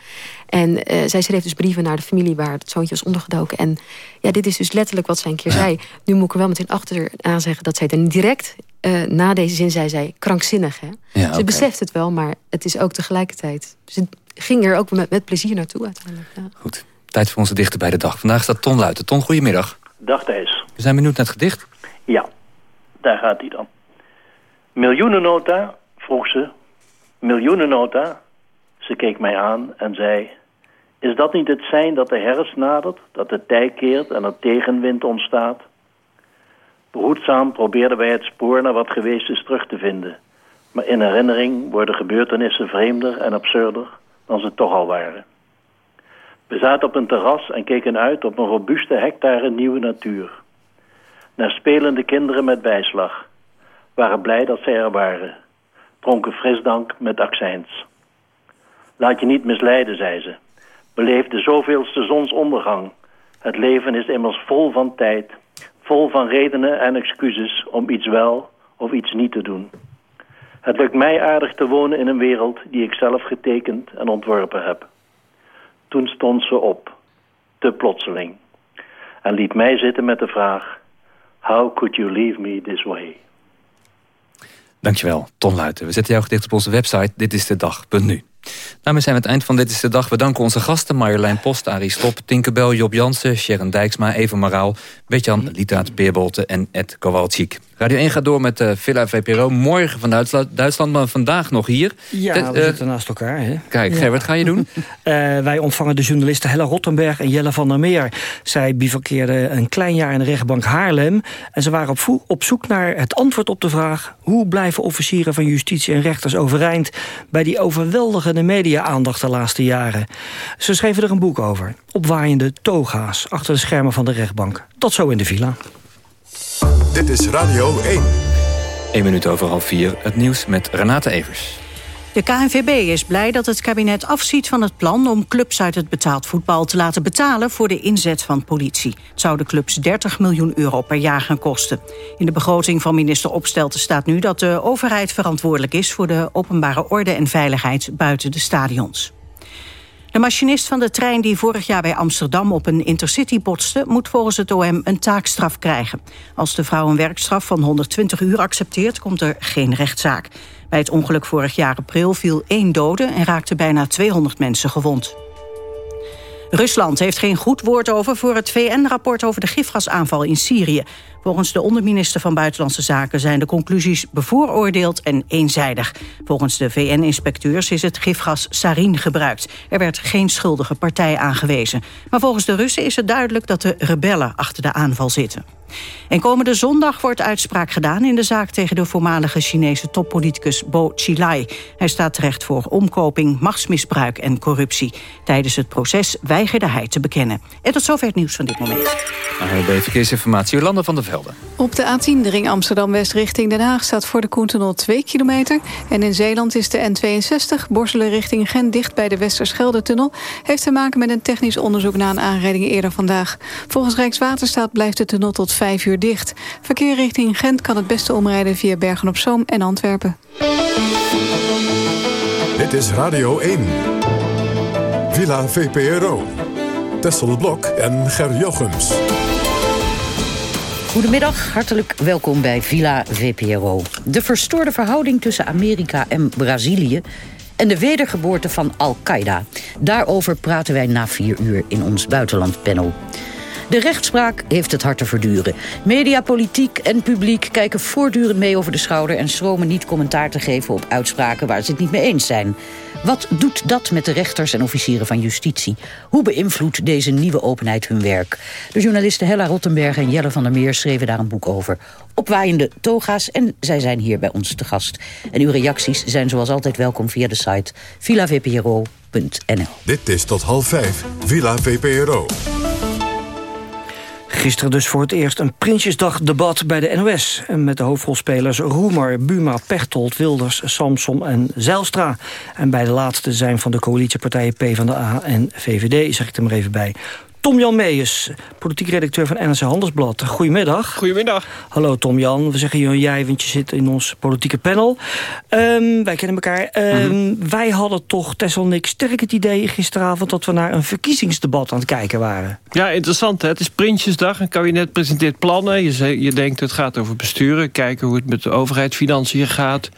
En uh, zij schreef dus brieven naar de familie waar het zoontje was ondergedoken. En ja, dit is dus letterlijk wat zij een keer ja. zei. Nu moet ik er wel meteen achteraan zeggen dat zij dan direct uh, na deze zin zei zij krankzinnig. Hè? Ja, Ze okay. beseft het wel, maar het is ook tegelijkertijd. Ze ging er ook met, met plezier naartoe uiteindelijk. Ja. Goed, tijd voor onze dichter bij de dag. Vandaag staat Ton Luiten. Ton, goedemiddag. Dag Thijs. We zijn benieuwd naar het gedicht. Ja, daar gaat hij dan. Miljoenennota, vroeg ze. Miljoenennota. Ze keek mij aan en zei... Is dat niet het zijn dat de herfst nadert, dat de tij keert en er tegenwind ontstaat? Behoedzaam probeerden wij het spoor naar wat geweest is terug te vinden. Maar in herinnering worden gebeurtenissen vreemder en absurder dan ze toch al waren. We zaten op een terras en keken uit op een robuuste hectare nieuwe natuur. Naar spelende kinderen met bijslag. Waren blij dat zij er waren. Dronken frisdank met accijns. Laat je niet misleiden, zei ze. Beleef de zoveelste zonsondergang. Het leven is immers vol van tijd, vol van redenen en excuses om iets wel of iets niet te doen. Het lukt mij aardig te wonen in een wereld die ik zelf getekend en ontworpen heb. Toen stond ze op, te plotseling, en liet mij zitten met de vraag... How could you leave me this way? Dankjewel, Ton Luiten. We zetten jouw gedicht op onze website Dit is de dag.nu. Daarmee zijn we het eind van Dit is de Dag. We danken onze gasten Marjolein Post, Arie Slop, Tinkerbell, Job Jansen... Sharon Dijksma, Eva Maraal, Betjan Litaat Beerbolte en Ed Kowalczyk. Radio 1 gaat door met uh, Villa VPRO. Morgen van Duitsland, Duitsland, maar vandaag nog hier. Ja, we uh, zitten naast elkaar. Hè? Kijk, Ger, wat ga je doen? uh, (laughs) wij ontvangen de journalisten Hella Rottenberg en Jelle van der Meer. Zij bivakkeerden een klein jaar in de rechtbank Haarlem. En ze waren op, op zoek naar het antwoord op de vraag... hoe blijven officieren van justitie en rechters overeind... bij die overweldigende media-aandacht de laatste jaren. Ze schreven er een boek over. Opwaaiende toga's achter de schermen van de rechtbank. Tot zo in de villa. Dit is Radio 1. 1 minuut over half 4. Het nieuws met Renate Evers. De KNVB is blij dat het kabinet afziet van het plan om clubs uit het betaald voetbal te laten betalen voor de inzet van politie. Het zou de clubs 30 miljoen euro per jaar gaan kosten. In de begroting van minister Opstelten staat nu dat de overheid verantwoordelijk is voor de openbare orde en veiligheid buiten de stadions. De machinist van de trein die vorig jaar bij Amsterdam op een intercity botste... moet volgens het OM een taakstraf krijgen. Als de vrouw een werkstraf van 120 uur accepteert, komt er geen rechtszaak. Bij het ongeluk vorig jaar april viel één dode... en raakten bijna 200 mensen gewond. Rusland heeft geen goed woord over voor het VN-rapport over de gifgasaanval in Syrië. Volgens de onderminister van Buitenlandse Zaken zijn de conclusies bevooroordeeld en eenzijdig. Volgens de VN-inspecteurs is het gifgas sarin gebruikt. Er werd geen schuldige partij aangewezen. Maar volgens de Russen is het duidelijk dat de rebellen achter de aanval zitten. En komende zondag wordt uitspraak gedaan in de zaak tegen de voormalige Chinese toppoliticus Bo Xilai. Hij staat terecht voor omkoping, machtsmisbruik en corruptie. Tijdens het proces weigerde hij te bekennen. En tot zover het nieuws van dit moment. ANWB Verkeersinformatie, Jolanda van der Velde. Op de A10, de ring Amsterdam-West richting Den Haag... staat voor de Koentunnel 2 kilometer. En in Zeeland is de N62, Borselen richting Gent... dicht bij de Westerschelde-tunnel. Heeft te maken met een technisch onderzoek na een aanrijding eerder vandaag. Volgens Rijkswaterstaat blijft de tunnel tot 5 uur dicht. Verkeer richting Gent kan het beste omrijden via Bergen-op-Zoom en Antwerpen. Dit is Radio 1. Villa VPRO. Tessel Blok en Ger Jochems. Goedemiddag, hartelijk welkom bij Villa VPRO. De verstoorde verhouding tussen Amerika en Brazilië... en de wedergeboorte van Al-Qaeda. Daarover praten wij na vier uur in ons buitenlandpanel. De rechtspraak heeft het hard te verduren. Media, politiek en publiek kijken voortdurend mee over de schouder... en schromen niet commentaar te geven op uitspraken waar ze het niet mee eens zijn. Wat doet dat met de rechters en officieren van justitie? Hoe beïnvloedt deze nieuwe openheid hun werk? De journalisten Hella Rottenberg en Jelle van der Meer schreven daar een boek over. Opwaaiende toga's en zij zijn hier bij ons te gast. En uw reacties zijn zoals altijd welkom via de site villavpro.nl. Dit is tot half vijf, Villa VPRO. Gisteren dus voor het eerst een Prinsjesdag-debat bij de NOS. Met de hoofdrolspelers Roemer, Buma, Pechtold, Wilders, Samsom en Zijlstra. En bij de laatste zijn van de coalitiepartijen PvdA en VVD, zeg ik er maar even bij. Tom-Jan Meijers, politiek redacteur van NRC Handelsblad. Goedemiddag. Goedemiddag. Hallo Tom-Jan. We zeggen je jij, want je zit in ons politieke panel. Ehm, wij kennen elkaar. Um, mm Wij hadden toch, Tessel en ik, sterk het idee gisteravond... dat we naar een verkiezingsdebat aan het kijken waren. Ja, interessant. Hè? Het is Prinsjesdag. Een kabinet presenteert plannen. Je, je denkt het gaat over besturen. Kijken hoe het met de overheid financiën gaat.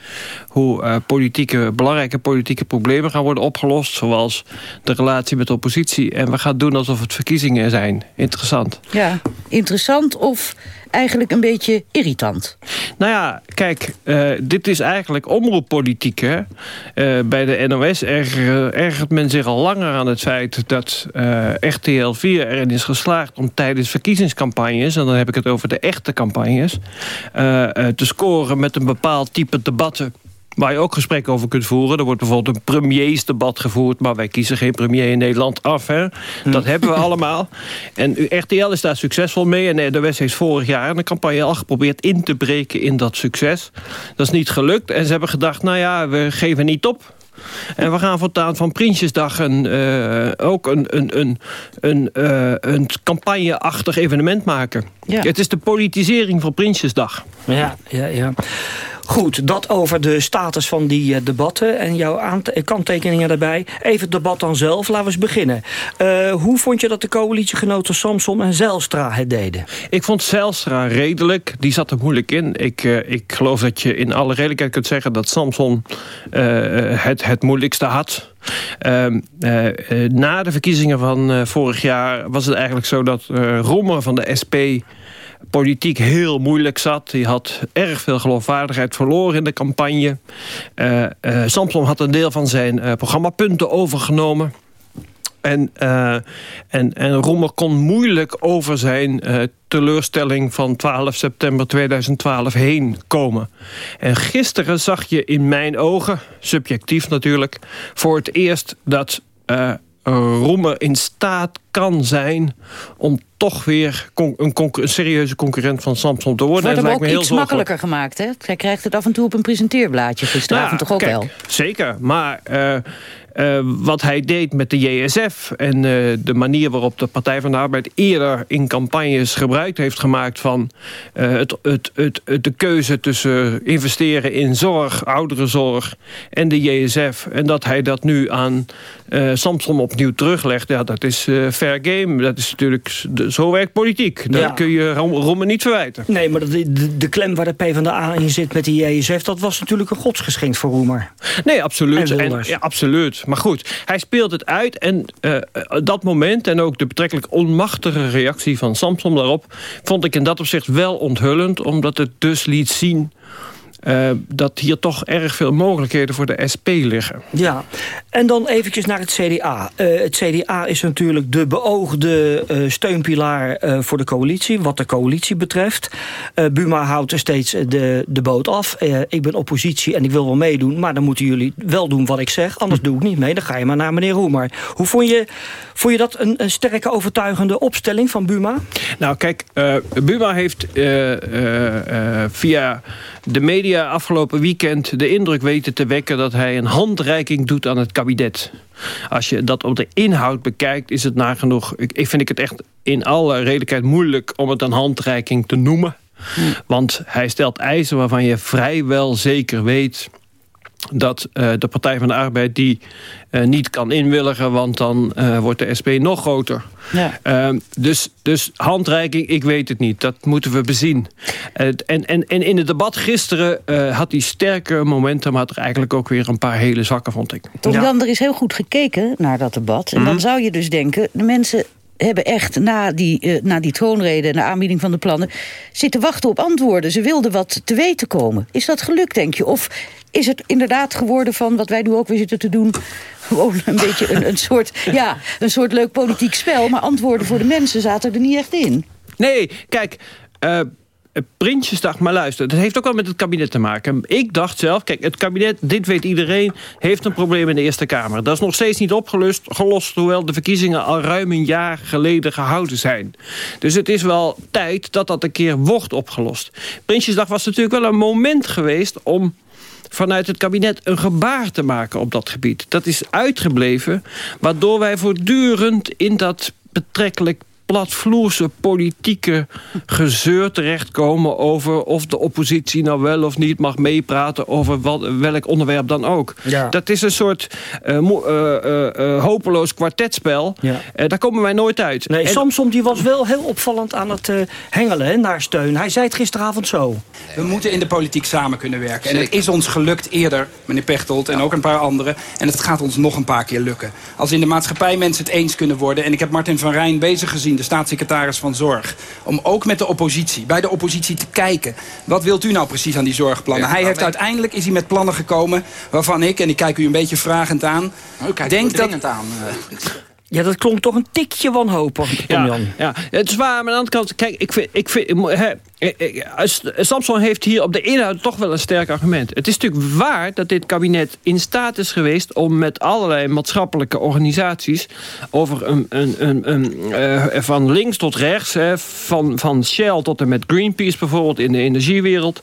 Hoe uh, politieke, belangrijke politieke problemen gaan worden opgelost. Zoals de relatie met de oppositie. En we gaan doen alsof het verkiezingen verkiezingen zijn. Interessant. Ja, interessant of eigenlijk een beetje irritant? Nou ja, kijk, uh, dit is eigenlijk omroeppolitiek. Hè? Uh, bij de NOS erger, ergert men zich al langer aan het feit... dat uh, RTL 4 erin is geslaagd om tijdens verkiezingscampagnes... en dan heb ik het over de echte campagnes... te scoren met een bepaald type debatten Waar je ook gesprekken over kunt voeren. Er wordt bijvoorbeeld een premiersdebat gevoerd... maar wij kiezen geen premier in Nederland af. Hè? Dat hm. hebben we allemaal. En RTL is daar succesvol mee. En de heeft vorig jaar een campagne al geprobeerd in te breken in dat succes. Dat is niet gelukt. En ze hebben gedacht, nou ja, we geven niet op. En we gaan voortaan van Prinsjesdag een, uh, ook een, een, een, een, uh, een campagneachtig evenement maken. Ja. Het is de politisering van Prinsjesdag. Ja, ja, ja. Goed, dat over de status van die uh, debatten en jouw kanttekeningen daarbij. Even het debat dan zelf, laten we eens beginnen. Uh, hoe vond je dat de coalitiegenoten Samson en Zijlstra het deden? Ik vond Zijlstra redelijk, die zat er moeilijk in. Ik, ik geloof dat je in alle redelijkheid kunt zeggen dat Samson het, het moeilijkste had. Uh, na de verkiezingen van vorig jaar was het eigenlijk zo dat Roemer van de SP politiek heel moeilijk zat. Die had erg veel geloofwaardigheid verloren in de campagne. Uh, had een deel van zijn uh, programmapunten overgenomen. En, en, en Roemer kon moeilijk over zijn teleurstelling van 12 september 2012 heen komen. En gisteren zag je in mijn ogen, subjectief natuurlijk... voor het eerst dat Roemer in staat kan zijn om toch weer een, een, serieuze concurrent van Samsung te worden. Het wordt hem ook iets makkelijker gemaakt, hè? Hij krijgt het af en toe op een presenteerblaadje gisteravond nou, toch ook wel? Zeker, maar... Uh, uh, wat hij deed met de JSF en uh, de manier waarop de Partij van de Arbeid eerder in campagnes gebruik heeft gemaakt van uh, het, het, het, de keuze tussen investeren in zorg, ouderenzorg en de JSF. En dat hij dat nu aan Samson opnieuw teruglegt, ja, dat is fair game. Dat is natuurlijk, zo werkt politiek. Dat kun je Rommen niet verwijten. Nee, maar de, de, de, klem waar de PvdA in zit met die JSF, dat was natuurlijk een godsgeschenk voor Roemer. Nee, absoluut. En, ja, absoluut. Maar goed, hij speelt het uit. En uh, dat moment en ook de betrekkelijk onmachtige reactie van Samson daarop... vond ik in dat opzicht wel onthullend. Omdat het dus liet zien uh, dat hier toch erg veel mogelijkheden voor de SP liggen. Ja, en dan eventjes naar het CDA. Uh, het CDA is natuurlijk de beoogde uh, steunpilaar voor de coalitie... wat de coalitie betreft. Buma houdt er steeds de, de boot af. ik ben oppositie en ik wil wel meedoen... maar dan moeten jullie wel doen wat ik zeg. Anders doe ik niet mee, dan ga je maar naar meneer Roemer. Hoe vond je, vond je dat een, een sterke, overtuigende opstelling van Buma? Nou, kijk, Buma heeft via de media afgelopen weekend de indruk weten te wekken... dat hij een handreiking doet aan het kabinet. Als je dat op de inhoud bekijkt, is het nagenoeg... Ik, ik vind ik het echt in alle redelijkheid moeilijk om het een handreiking te noemen. Hm. Want hij stelt eisen waarvan je vrijwel zeker weet dat uh, de Partij van de Arbeid die uh, niet kan inwilligen... want dan uh, wordt de SP nog groter. Ja. Ehm, dus, dus handreiking, ik weet het niet. Dat moeten we bezien. en, en, en in het debat gisteren had hij sterke momenten... maar had er eigenlijk ook weer een paar hele zakken, vond ik. Tom ja. er is heel goed gekeken naar dat debat. En dan mhm. zou je dus denken... de mensen hebben echt na die, uh, na die troonrede en de aanbieding van de plannen... zitten wachten op antwoorden. Ze wilden wat te weten komen. Is dat gelukt, denk je? Of is het inderdaad geworden van wat wij nu ook weer zitten te doen... gewoon een beetje een, een, soort, ja, een soort leuk politiek spel... maar antwoorden voor de mensen zaten er niet echt in. Nee, kijk... Uh Prinsjesdag, maar luister, dat heeft ook wel met het kabinet te maken. Ik dacht zelf, kijk, het kabinet, dit weet iedereen... heeft een probleem in de Eerste Kamer. Dat is nog steeds niet opgelost, gelost, hoewel de verkiezingen al ruim een jaar geleden gehouden zijn. Dus het is wel tijd dat dat een keer wordt opgelost. Prinsjesdag was natuurlijk wel een moment geweest om vanuit het kabinet een gebaar te maken op dat gebied. Dat is uitgebleven, waardoor wij voortdurend in dat betrekkelijk platvloerse politieke gezeur terechtkomen... over of de oppositie nou wel of niet mag meepraten... over wat, welk onderwerp dan ook. Ja. Dat is een soort uh, uh, uh, hopeloos kwartetspel. Ja. daar komen wij nooit uit. Nee, en... Samson die was wel heel opvallend aan het hengelen hè, naar steun. Hij zei het gisteravond zo. We moeten in de politiek samen kunnen werken. En het is ons gelukt eerder, meneer Pechtold en ook een paar anderen. En het gaat ons nog een paar keer lukken. Als in de maatschappij mensen het eens kunnen worden... en ik heb Martin van Rijn bezig gezien de staatssecretaris van Zorg... om ook met de oppositie, bij de oppositie te kijken... wat wilt u nou precies aan die zorgplannen? hij heeft uiteindelijk is hij met plannen gekomen waarvan ik, en ik kijk u een beetje vragend aan... Oh, denk dat, aan. Uh. Ja, dat klonk toch een tikje wanhopig, Tom ja, Ja, het is waar, maar aan de andere kant... Kijk, ik vind... Ik vind eh, eh, Samson heeft hier op de inhoud toch wel een sterk argument. Het is natuurlijk waar dat dit kabinet in staat is geweest... om met allerlei maatschappelijke organisaties... over een, een, een, een uh, van links tot rechts... Hè, van, van Shell tot en met Greenpeace bijvoorbeeld... in de energiewereld,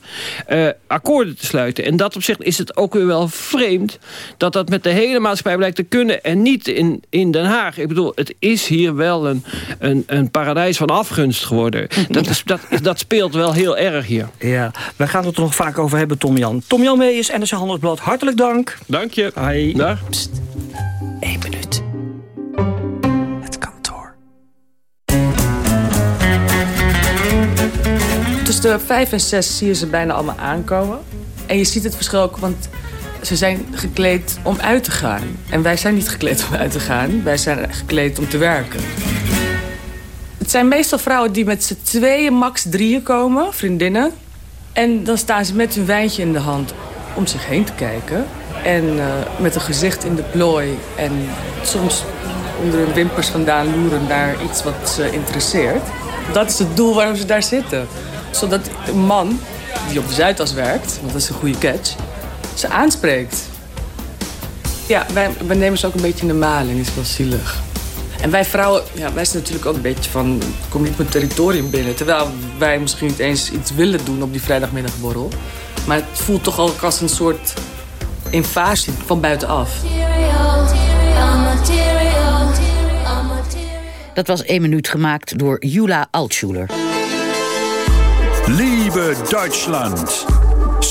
uh, akkoorden te sluiten. En dat opzicht is het ook weer wel vreemd... dat dat met de hele maatschappij blijkt te kunnen... en niet in, in Den Haag. Ik bedoel, het is hier wel een, een, een paradijs van afgunst geworden. Dat, is, dat, dat speelt wel heel erg hier. Ja, wij gaan het er nog vaak over hebben, Tom-Jan. Tom-Jan Meijers, NRC Handelsblad, hartelijk dank. Dank je. Hoi. Dag. Pst. Eén minuut. Het kantoor. Tussen de vijf en zes zie je ze bijna allemaal aankomen. En je ziet het verschil ook, want ze zijn gekleed om uit te gaan. En wij zijn niet gekleed om uit te gaan. Wij zijn gekleed om te werken. Het zijn meestal vrouwen die met z'n tweeën, max drieën komen, vriendinnen. En dan staan ze met hun wijntje in de hand om zich heen te kijken. En uh, met een gezicht in de plooi. En soms onder hun wimpers vandaan loeren naar iets wat ze interesseert. Dat is het doel waarom ze daar zitten. Zodat een man die op de Zuidas werkt, want dat is een goede catch, ze aanspreekt. Ja, wij, wij nemen ze ook een beetje in de maling, is wel zielig. En wij vrouwen, ja, wij zijn natuurlijk ook een beetje van... kom niet mijn territorium binnen. Terwijl wij misschien niet eens iets willen doen op die vrijdagmiddagborrel. Maar het voelt toch ook als een soort invasie van buitenaf. Dat was één minuut gemaakt door Jula Altschuler. Liebe Duitsland.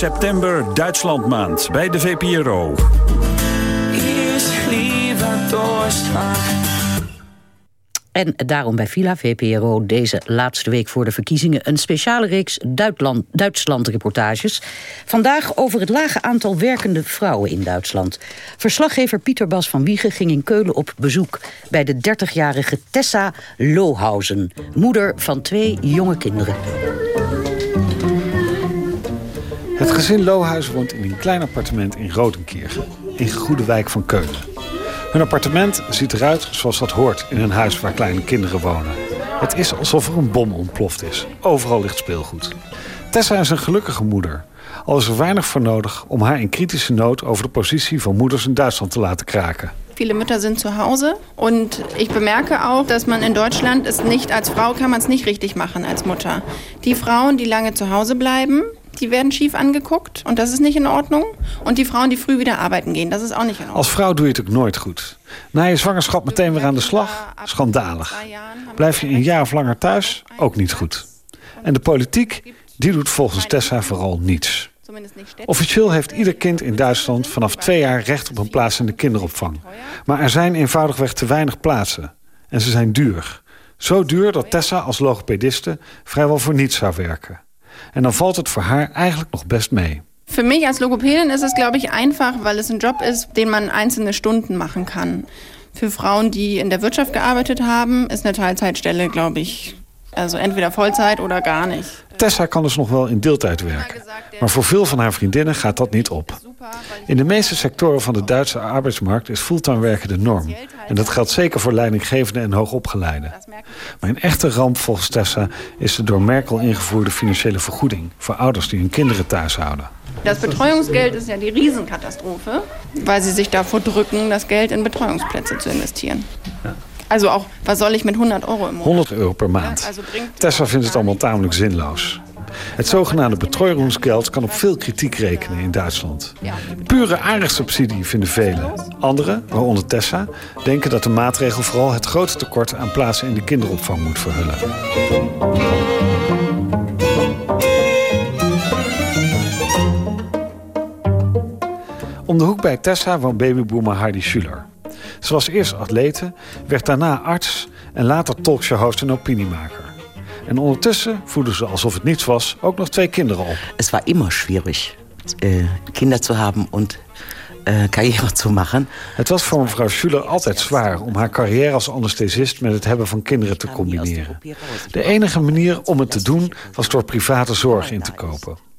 September Duitslandmaand bij de VPRO. Is lieve Duitsland. En daarom bij Villa VPRO deze laatste week voor de verkiezingen... een speciale reeks Duitsland-reportages. Vandaag over het lage aantal werkende vrouwen in Duitsland. Verslaggever Pieter Bas van Wiegen ging in Keulen op bezoek... bij de 30-jarige Tessa Lohausen, moeder van twee jonge kinderen. Het gezin Lohuizen woont in een klein appartement in Rodenkirchen... in Goede Wijk van Keulen. Hun appartement ziet eruit zoals dat hoort in een huis waar kleine kinderen wonen. Het is alsof er een bom ontploft is. Overal ligt speelgoed. Tessa is een gelukkige moeder. Al is er weinig voor nodig om haar in kritische nood over de positie van moeders in Duitsland te laten kraken. Viele Mütter sind zu Hause und ich bemerke auch, dass man in Deutschland es nicht als Frau kann man es nicht richtig machen als Mutter. Die Frauen, die lange zu Hause bleiben, die werden schief angeguckt und das ist nicht in Ordnung. Und die Frauen die früh wieder arbeiten gehen, dat is ook niet in Ordnung. Als vrouw doe je het ook nooit goed. Na je zwangerschap meteen weer aan de slag? Schandalig. Blijf je een jaar of langer thuis? Ook niet goed. En de politiek, die doet volgens Tessa vooral niets. Officieel heeft ieder kind in Duitsland vanaf twee jaar recht op een plaats in de kinderopvang. Maar er zijn eenvoudigweg te weinig plaatsen. En ze zijn duur. Zo duur dat Tessa als logopediste vrijwel voor niets zou werken. En dan valt het voor haar eigenlijk nog best mee. Für mich als Logopädin ist es, glaube ich, einfach, weil es ein Job ist, den man einzelne Stunden machen kann. Für Frauen, die in der Wirtschaft gearbeitet haben, ist eine Teilzeitstelle, glaube ich, also entweder Vollzeit oder gar nicht. Tessa kan dus nog wel in deeltijd werken. Maar voor veel van haar vriendinnen gaat dat niet op. In de meeste sectoren van de Duitse arbeidsmarkt is fulltime werken de norm. En dat geldt zeker voor leidinggevenden en hoogopgeleiden. Maar een echte ramp volgens Tessa is de door Merkel ingevoerde financiële vergoeding... voor ouders die hun kinderen thuis houden. Das Betreuungsgeld ist ja die Riesenkatastrophe, weil sie sich davor drücken, das Geld in Betreuungsplätze zu investieren. Also auch, was soll ich mit 100 Euro im Monat? 100 euro per maand. Tessa vindt het allemaal tamelijk zinloos. Het zogenaamde betreuingsgeld kan op veel kritiek rekenen in Duitsland. Pure aardigssubsidie vinden velen. Anderen, waaronder Tessa, denken dat de maatregel vooral het grote tekort aan plaatsen in de kinderopvang moet verhullen. Om de hoek bij Tessa woont babyboomer Heidi Schuler. Ze was eerst atlete, werd daarna arts en later talkshow-host en opiniemaker. En ondertussen voeden ze alsof het niets was ook nog twee kinderen op. Het was immer schwierig, äh, Kinder te hebben en äh, carrière te maken. Het was voor mevrouw Schuler altijd zwaar om haar carrière als anesthesist met het hebben van kinderen te combineren. De enige manier om het te doen was door private zorg in te kopen.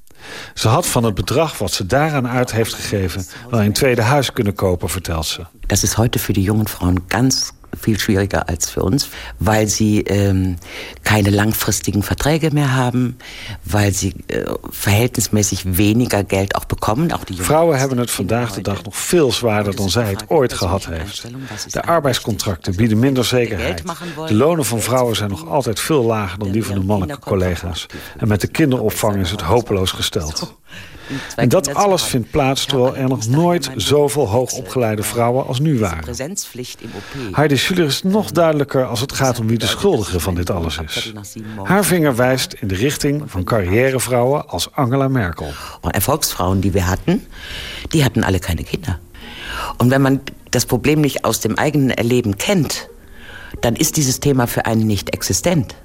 Ze had van het bedrag wat ze daaraan uit heeft gegeven... wel een tweede huis kunnen kopen, vertelt ze. Dat is heute voor de jonge vrouwen ganz viel schwieriger als für uns, weil sie ähm, keine langfristigen Verträge mehr haben, weil sie äh, verhältnismäßig weniger Geld auch bekommen. Auch die Vrouwen hebben het vandaag de dag nog veel zwaarder dan zij het ooit gehad heeft. De arbeidscontracten bieden minder zekerheid. De lonen van vrouwen zijn nog altijd veel lager dan die van de mannelijke collega's. En met de kinderopvang is het hopeloos gesteld. En dat alles vindt plaats terwijl er nog nooit zoveel hoogopgeleide vrouwen als nu waren. Heidi Schuller is nog duidelijker als het gaat om wie de schuldige van dit alles is. Haar vinger wijst in de richting van carrièrevrouwen als Angela Merkel. Erfolgsvrouwen die we hadden, die hadden alle keine Kinder. En wenn man das Problem nicht aus dem eigenen Erleben kennt, dan is dieses Thema für einen nicht existent.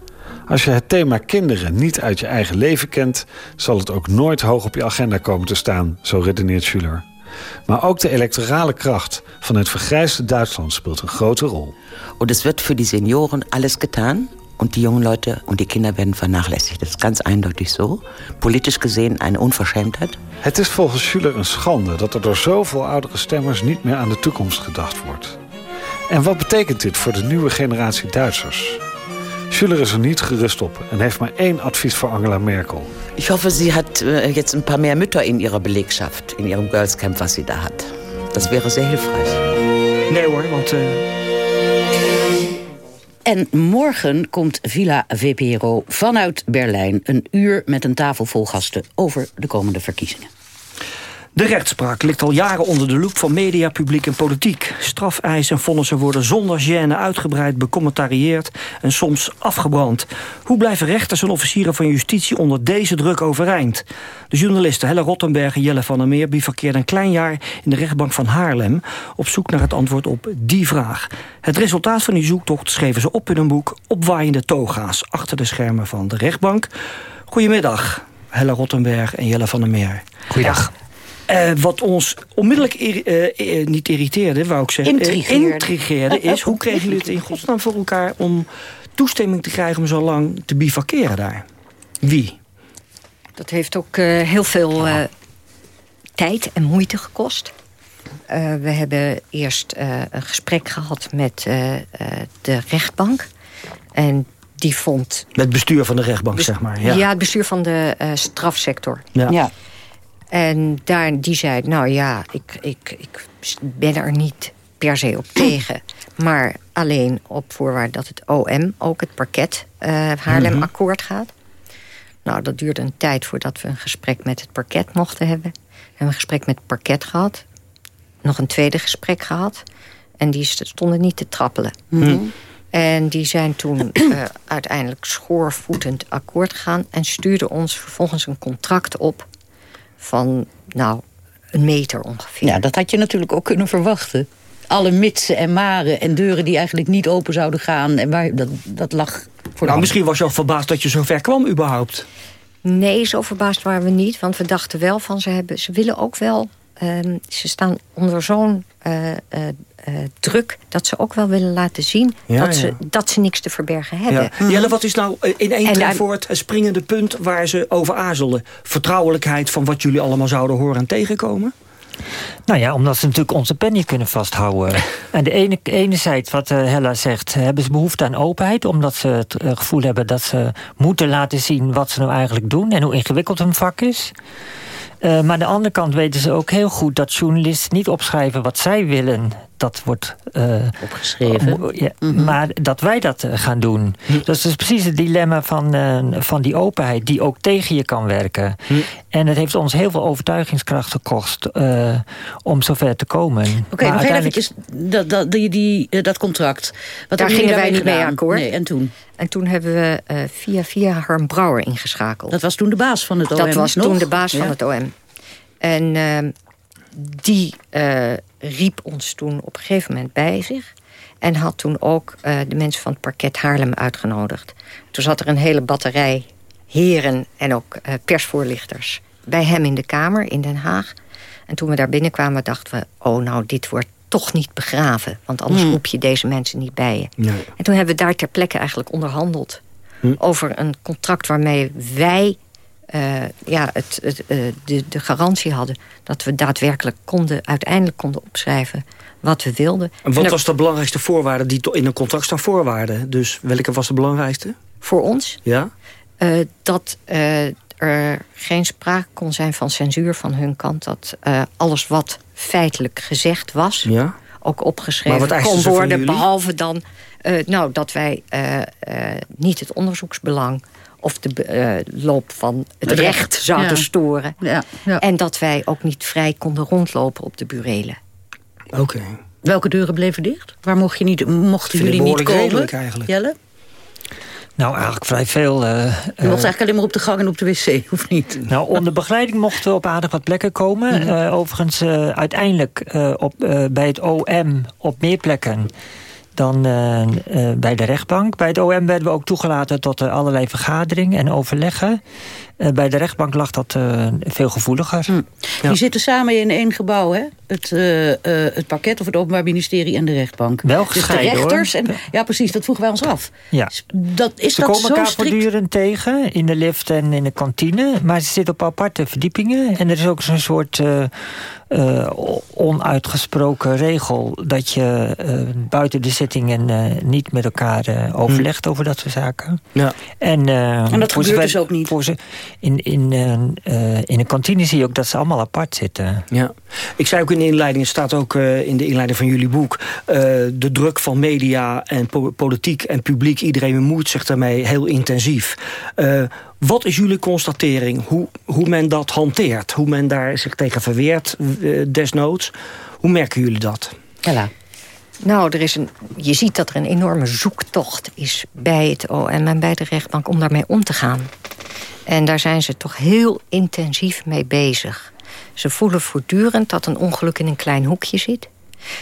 Als je het thema kinderen niet uit je eigen leven kent... zal het ook nooit hoog op je agenda komen te staan, zo redeneert Schuller. Maar ook de electorale kracht van het vergrijsde Duitsland speelt een grote rol. En es wird für die Senioren alles getan und die jungen Leute und die Kinder werden vernachlässigt. Dat is ganz eindeutig zo. Politisch gezien een Unverschämtheit. Het is volgens Schuller een schande dat er door zoveel oudere stemmers niet meer aan de toekomst gedacht wordt. En wat betekent dit voor de nieuwe generatie Duitsers? Schuller is er niet gerust op en heeft maar één advies voor Angela Merkel. Ich hoffe, sie hat äh, jetzt ein paar mehr Mütter in ihrer Belegschaft, in ihrem Girls Camp, was sie da hat. Das wäre sehr hilfreich. Nee hoor, want... Uh... En morgen komt Villa VPRO vanuit Berlijn... een uur met een tafel vol gasten over de komende verkiezingen. De rechtspraak ligt al jaren onder de loep van media, publiek en politiek. Strafeisen en vonnissen worden zonder gêne uitgebreid becommentarieerd en soms afgebrand. Hoe blijven rechters en officieren van justitie onder deze druk overeind? De journalisten Helle Rottenberg en Jelle van der Meer bivakkeerden een klein jaar in de rechtbank van Haarlem op zoek naar het antwoord op die vraag. Het resultaat van die zoektocht schreven ze op in een boek Opwaaiende toga's achter de schermen van de rechtbank. Goedemiddag, Helle Rottenberg en Jelle van der Meer. Goeiedag. Uh, wat ons onmiddellijk uh, uh, niet irriteerde, wou ik zeggen, intrigeerde, intrigeerde is... hoe kregen jullie het in godsnaam voor elkaar om toestemming te krijgen... om zo lang te bivakeren daar? Wie? Dat heeft ook heel veel tijd en moeite gekost. we hebben eerst een gesprek gehad met de rechtbank. En die vond... Het bestuur van de rechtbank, zeg maar. Ja, ja het bestuur van de strafsector. ja. ja. En daar, die zei, nou ja, ik, ik, ik ben er niet per se op tegen. Maar alleen op voorwaarde dat het OM, ook het parket, uh, Haarlem-akkoord gaat. Nou, dat duurde een tijd voordat we een gesprek met het parket mochten hebben. We hebben een gesprek met het parket gehad. Nog een tweede gesprek gehad. En die stonden niet te trappelen. Mm En die zijn toen uh, uiteindelijk schoorvoetend akkoord gegaan... en stuurden ons vervolgens een contract op van, nou, een meter ongeveer. Ja, dat had je natuurlijk ook kunnen verwachten. Alle mitsen en maren en deuren die eigenlijk niet open zouden gaan. En waar, dat, dat lag voor Nou, misschien was je al verbaasd dat je zo ver kwam überhaupt. Nee, zo verbaasd waren we niet. Want we dachten wel van, ze, hebben, ze willen ook wel ehm, ze staan onder zo'n uh, druk... dat ze ook wel willen laten zien dat, Ze, dat ze niks te verbergen hebben. Ja. Jelle, wat is nou in één keer voor het springende punt... waar ze over aarzelden? Vertrouwelijkheid van wat jullie allemaal zouden horen en tegenkomen? Nou ja, omdat ze natuurlijk onze pen niet kunnen vasthouden. (laughs) en de ene, enerzijds, wat Hella zegt, hebben ze behoefte aan openheid... omdat ze het gevoel hebben dat ze moeten laten zien wat ze nou eigenlijk doen... en hoe ingewikkeld hun vak is. Uh, maar aan de andere kant weten ze ook heel goed dat journalisten niet opschrijven wat zij willen dat wordt uh, opgeschreven. Ja, mm -hmm. Maar dat wij dat uh, gaan doen. Hm. Dus dat is precies het dilemma van, uh, van die openheid, die ook tegen je kan werken. Hm. En het heeft ons heel veel overtuigingskracht gekost om zover te komen. Oké, okay, nog uiteindelijk... even dat, dat, die, die, dat contract. Wat Daar gingen wij niet mee akkoord. Nee, en toen? En toen hebben we via via Harm Brouwer ingeschakeld. Dat was toen de baas van het OM, Dat was nog? toen de baas ja. van het OM. En ehm, die riep ons toen op een gegeven moment bij zich. En had toen ook uh, de mensen van het parket Haarlem uitgenodigd. Toen zat er een hele batterij heren en ook persvoorlichters... bij hem in de Kamer in Den Haag. En toen we daar binnenkwamen dachten we... oh, nou, dit wordt toch niet begraven. Want anders hmm. roep je deze mensen niet bij je. Nee. En toen hebben we daar ter plekke eigenlijk onderhandeld... Hmm. over een contract waarmee wij uh, ja, het, het, uh, de, de garantie hadden... dat we daadwerkelijk konden, uiteindelijk konden opschrijven wat we wilden. En wat en was de belangrijkste voorwaarde die in een contract staan voorwaarden? Dus welke was de belangrijkste? Voor ons? Ja. Uh, dat er geen sprake kon zijn van censuur van hun kant. Dat alles wat feitelijk gezegd was... Ja. ook opgeschreven kon worden. Behalve dan nou, dat wij niet het onderzoeksbelang of de uh, loop van het recht, recht zouden ja. storen. Ja, ja. En dat wij ook niet vrij konden rondlopen op de burelen. Oké. Okay. Welke deuren bleven dicht? Waar mocht je niet, mochten jullie niet komen? eigenlijk. Jelle? Nou, eigenlijk vrij veel. Uh, je mocht eigenlijk alleen maar op de gang en op de wc, of niet? Nou, onder begeleiding mochten we op aardig wat plekken komen. Mm -hmm. uh, overigens, uh, uiteindelijk op, bij het OM op meer plekken dan bij de rechtbank. Bij het OM werden we ook toegelaten tot allerlei vergaderingen en overleggen. Bij de rechtbank lag dat veel gevoeliger. Hm. Ja. Die zitten samen in één gebouw, hè? Het, het pakket of het Openbaar Ministerie en de rechtbank. Wel gescheiden, dus de rechters en, Ja, precies, dat vroegen wij ons af. Ja. Dat, is ze dat komen elkaar strikt? voortdurend tegen in de lift en in de kantine. Maar ze zitten op aparte verdiepingen. En er is ook zo'n soort uh, onuitgesproken regel... dat je uh, buiten de zittingen uh, niet met elkaar overlegt hm. over dat soort zaken. Ja. En, en dat gebeurt dus ook niet? Voor ze, in, in, in een kantine zie je ook dat ze allemaal apart zitten. Ja. Ik zei ook in de inleiding, het staat ook in de inleiding van jullie boek... de druk van media en po politiek en publiek... iedereen bemoeit zich daarmee heel intensief. Wat is jullie constatering? Hoe, hoe men dat hanteert? Hoe men daar zich tegen verweert, desnoods? Hoe merken jullie dat? Ella. Nou, er is een, je ziet dat er een enorme zoektocht is bij het OM en bij de rechtbank om daarmee om te gaan. En daar zijn ze toch heel intensief mee bezig. Ze voelen voortdurend dat een ongeluk in een klein hoekje zit.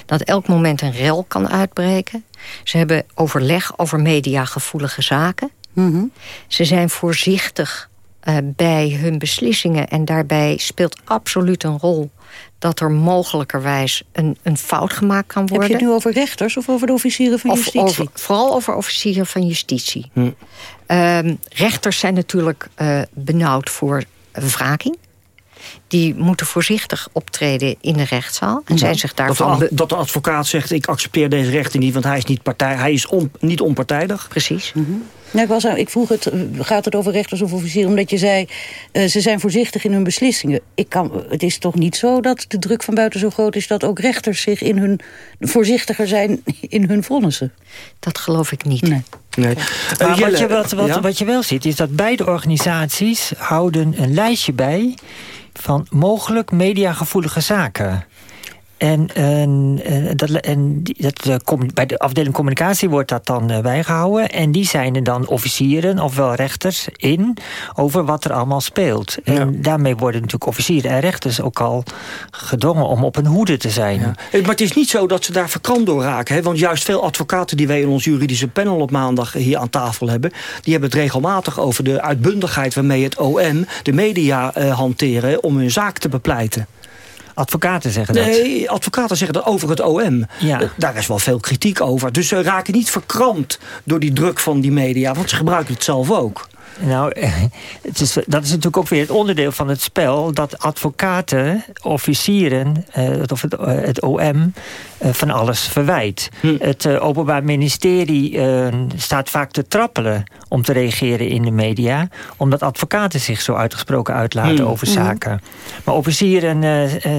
Dat elk moment een rel kan uitbreken. Ze hebben overleg over mediagevoelige zaken. Mm -hmm. Ze zijn voorzichtig uh, bij hun beslissingen. En daarbij speelt absoluut een rol dat er mogelijkerwijs een, een fout gemaakt kan worden. Heb je het nu over rechters of over de officieren van of justitie? Over, vooral over officieren van justitie. Hm. Um, rechters zijn natuurlijk uh, benauwd voor wraking die moeten voorzichtig optreden in de rechtszaal. En zijn zich daarvan... Dat de, dat de advocaat zegt, ik accepteer deze rechter niet... want hij is niet, partij, hij is on, niet onpartijdig. Precies. Mm -hmm. nou, ik, was, ik vroeg het, gaat het over rechters of officieren? Omdat je zei, uh, ze zijn voorzichtig in hun beslissingen. Ik kan, het is toch niet zo dat de druk van buiten zo groot is... dat ook rechters zich in hun, voorzichtiger zijn in hun vonnissen? Dat geloof ik niet. Nee. Nee. Maar uh, wat, je, wat, wat, ja? wat je wel ziet, is dat beide organisaties houden een lijstje bij van mogelijk mediagevoelige zaken. En, en, dat, en dat, bij de afdeling communicatie wordt dat dan uh, bijgehouden. En die zijn er dan officieren, ofwel rechters, in over wat er allemaal speelt. En daarmee worden natuurlijk officieren en rechters ook al gedwongen om op hun hoede te zijn. Ja. Maar het is niet zo dat ze daar verkrampt door raken. Hè? Want juist veel advocaten die wij in ons juridische panel op maandag hier aan tafel hebben... die hebben het regelmatig over de uitbundigheid waarmee het OM de media hanteren om hun zaak te bepleiten. Advocaten zeggen dat. Nee, advocaten zeggen dat over het OM. Ja. Eh, daar is wel veel kritiek over. Dus ze raken niet verkrampt door die druk van die media. Want ze gebruiken het zelf ook. Nou, (laughs) het is, dat is natuurlijk ook weer het onderdeel van het spel... dat advocaten, officieren, eh, of het, eh, het OM eh, van alles verwijt. Hm. Het Openbaar Ministerie staat vaak te trappelen om te reageren in de media... omdat advocaten zich zo uitgesproken uitlaten hm. over hm. zaken. Maar officieren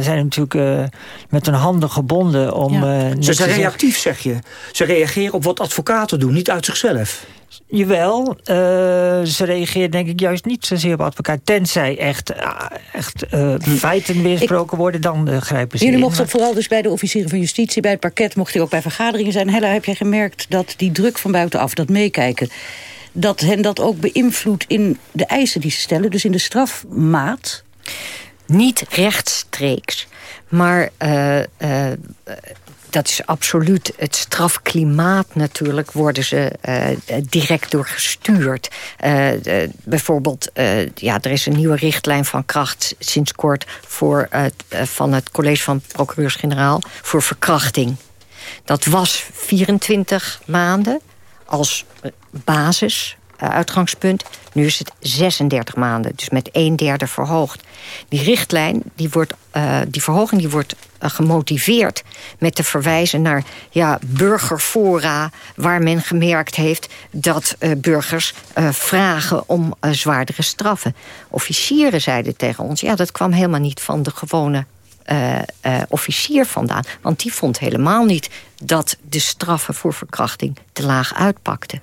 zijn natuurlijk met hun handen gebonden om... Ze zijn reactief, zeg je. Ze reageren op wat advocaten doen, niet uit zichzelf. Jawel, uh, ze reageert denk ik juist niet zozeer op advocaat. Tenzij echt, uh, echt uh, feiten weersproken worden, dan grijpen ze Jullie mochten vooral dus bij de officieren van justitie, bij het parket... mocht je ook bij vergaderingen zijn. Hella, heb jij gemerkt dat die druk van buitenaf, dat meekijken... dat hen dat ook beïnvloedt in de eisen die ze stellen, dus in de strafmaat? Niet rechtstreeks, maar dat is absoluut het strafklimaat natuurlijk... worden ze uh, direct door gestuurd. Uh, bijvoorbeeld, ja, er is een nieuwe richtlijn van kracht sinds kort... Voor, van het college van procureurs-generaal voor verkrachting. Dat was 24 maanden als basis uitgangspunt. Nu is het 36 maanden, dus met een derde verhoogd. Die richtlijn, die, wordt, uh, die verhoging, die wordt uh, gemotiveerd met te verwijzen naar ja, burgerfora... waar men gemerkt heeft dat burgers vragen om zwaardere straffen. Officieren zeiden tegen ons, ja, dat kwam helemaal niet van de gewone officier vandaan. Want die vond helemaal niet dat de straffen voor verkrachting te laag uitpakten.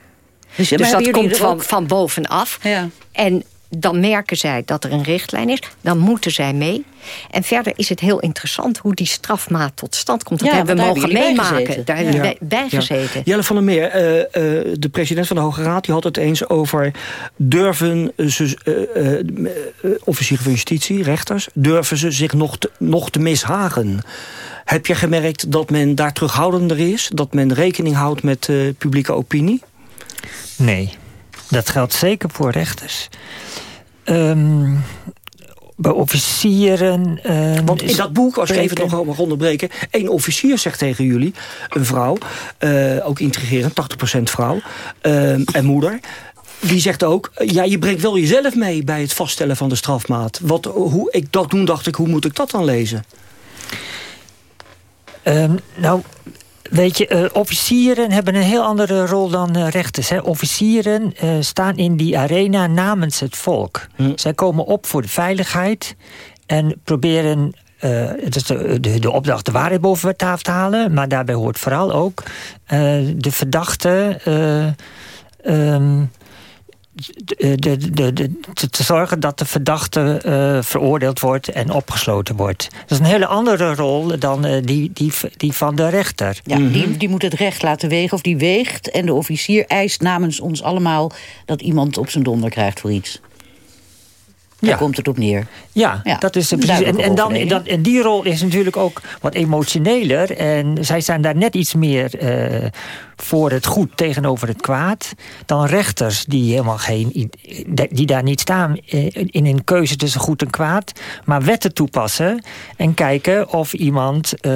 Dus, dus dat komt van, van bovenaf. Ja. En dan merken zij dat er een richtlijn is. Dan moeten zij mee. En verder is het heel interessant hoe die strafmaat tot stand komt. Dat hebben we mogen meemaken. Daar hebben we bij gezeten. Jelle van der Meer, uh, uh, de president van de Hoge Raad... die had het eens over durven ze, uh, officieren van justitie, rechters... durven ze zich nog te, nog te mishagen. Heb je gemerkt dat men daar terughoudender is? Dat men rekening houdt met publieke opinie? Nee, dat geldt zeker voor rechters. Um, bij officieren... Uh, Want in dat boek, als ik even nog mag onderbreken... één officier zegt tegen jullie, een vrouw... Uh, ook intrigerend, 80% vrouw uh, en moeder... Die zegt ook, ja, je brengt wel jezelf mee bij het vaststellen van de strafmaat. Wat, hoe, ik, dat, toen dacht ik, hoe moet ik dat dan lezen? Um, nou, Weet je, uh, officieren hebben een heel andere rol dan uh, rechters. Hè. Officieren uh, staan in die arena namens het volk. Hm. Zij komen op voor de veiligheid en proberen het is de, de, de, opdracht de waarheid boven tafel te halen. Maar daarbij hoort vooral ook de verdachte... Um, de, de, de, te zorgen dat de verdachte uh, veroordeeld wordt en opgesloten wordt. Dat is een hele andere rol dan uh, die, die, die van de rechter. Ja, mm -hmm. die, die moet het recht laten wegen of die weegt... en de officier eist namens ons allemaal dat iemand op zijn donder krijgt voor iets. Daar ja. komt het op neer. Ja, ja. dat is precies. En, en, dan, dan, en die rol is natuurlijk ook wat emotioneler. En zij zijn daar net iets meer uh, voor het goed tegenover het kwaad... dan rechters die helemaal geen die daar niet staan in een keuze tussen goed en kwaad... maar wetten toepassen en kijken of iemand... Uh,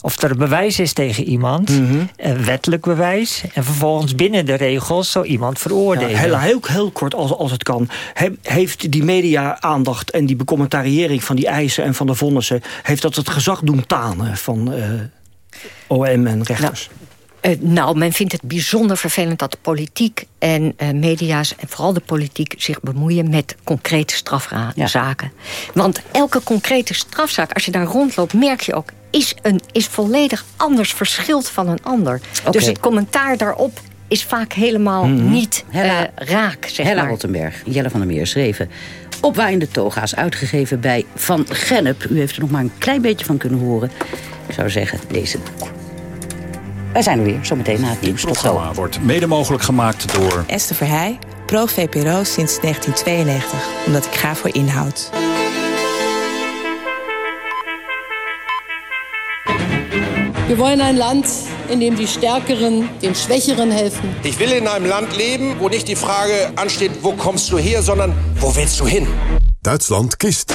of er bewijs is tegen iemand, mm -hmm. wettelijk bewijs... en vervolgens binnen de regels zo iemand veroordelen. Ja, heel, heel, heel kort als, als het kan. He, heeft die media-aandacht en die becommentariëring van die eisen en van de vonnissen... heeft dat het gezag doen tanen van uh, OM en rechters? Nou. Uh, nou, men vindt het bijzonder vervelend dat de politiek en uh, media's... en vooral de politiek zich bemoeien met concrete strafzaken. Ja. Want elke concrete strafzaak, als je daar rondloopt... merk je ook, is, een, is volledig anders verschilt van een ander. Okay. Dus het commentaar daarop is vaak helemaal mm -hmm. niet Hella, uh, raak, zeg Hella maar. Rottenberg, Jelle van der Meer schreven... Opwaaiende toga's, uitgegeven bij Van Gennep. U heeft er nog maar een klein beetje van kunnen horen. Ik zou zeggen, deze boek. Wij zijn er weer, zometeen na het nieuws. Dit programma wordt mede mogelijk gemaakt door... Esther Verheij, pro-VPRO sinds 1992. Omdat ik ga voor inhoud. Wir wollen ein Land, in dem die Stärkeren den Schwächeren helfen. Ich will in einem Land leben, wo nicht die Frage ansteht, wo kommst du her, sondern wo willst du hin? Duitsland kiest.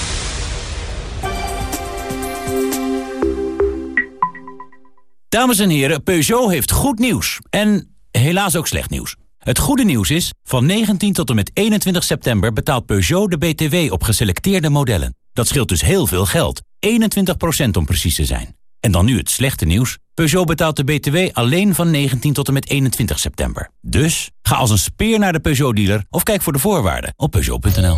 Dames en heren, Peugeot heeft goed nieuws. En helaas ook slecht nieuws. Het goede nieuws is, van 19 tot en met 21 september betaalt Peugeot de BTW op geselecteerde modellen. Dat scheelt dus heel veel geld. 21% om precies te zijn. En dan nu het slechte nieuws. Peugeot betaalt de BTW alleen van 19 tot en met 21 september. Dus ga als een speer naar de Peugeot-dealer of kijk voor de voorwaarden op Peugeot.nl.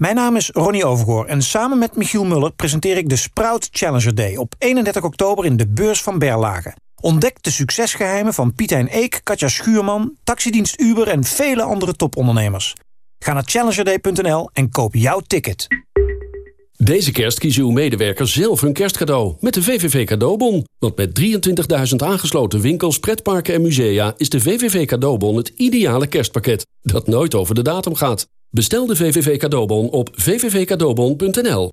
Mijn naam is Ronnie Overgoor en samen met Michiel Muller presenteer ik de Sprout Challenger Day op 31 oktober in de beurs van Berlage. Ontdek de succesgeheimen van Pietijn Eek, Katja Schuurman, taxidienst Uber en vele andere topondernemers. Ga naar challengerday.nl en koop jouw ticket. Deze kerst kiezen uw medewerkers zelf hun kerstcadeau met de VVV Cadeaubon. Want met 23.000 aangesloten winkels, pretparken en musea... is de VVV Cadeaubon het ideale kerstpakket dat nooit over de datum gaat. Bestel de VVV Cadeaubon op vvvcadeaubon.nl.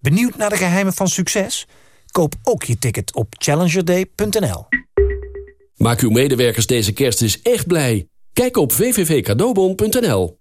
Benieuwd naar de geheimen van succes? Koop ook je ticket op challengerday.nl. Maak uw medewerkers deze kerst eens echt blij. Kijk op vvvcadeaubon.nl.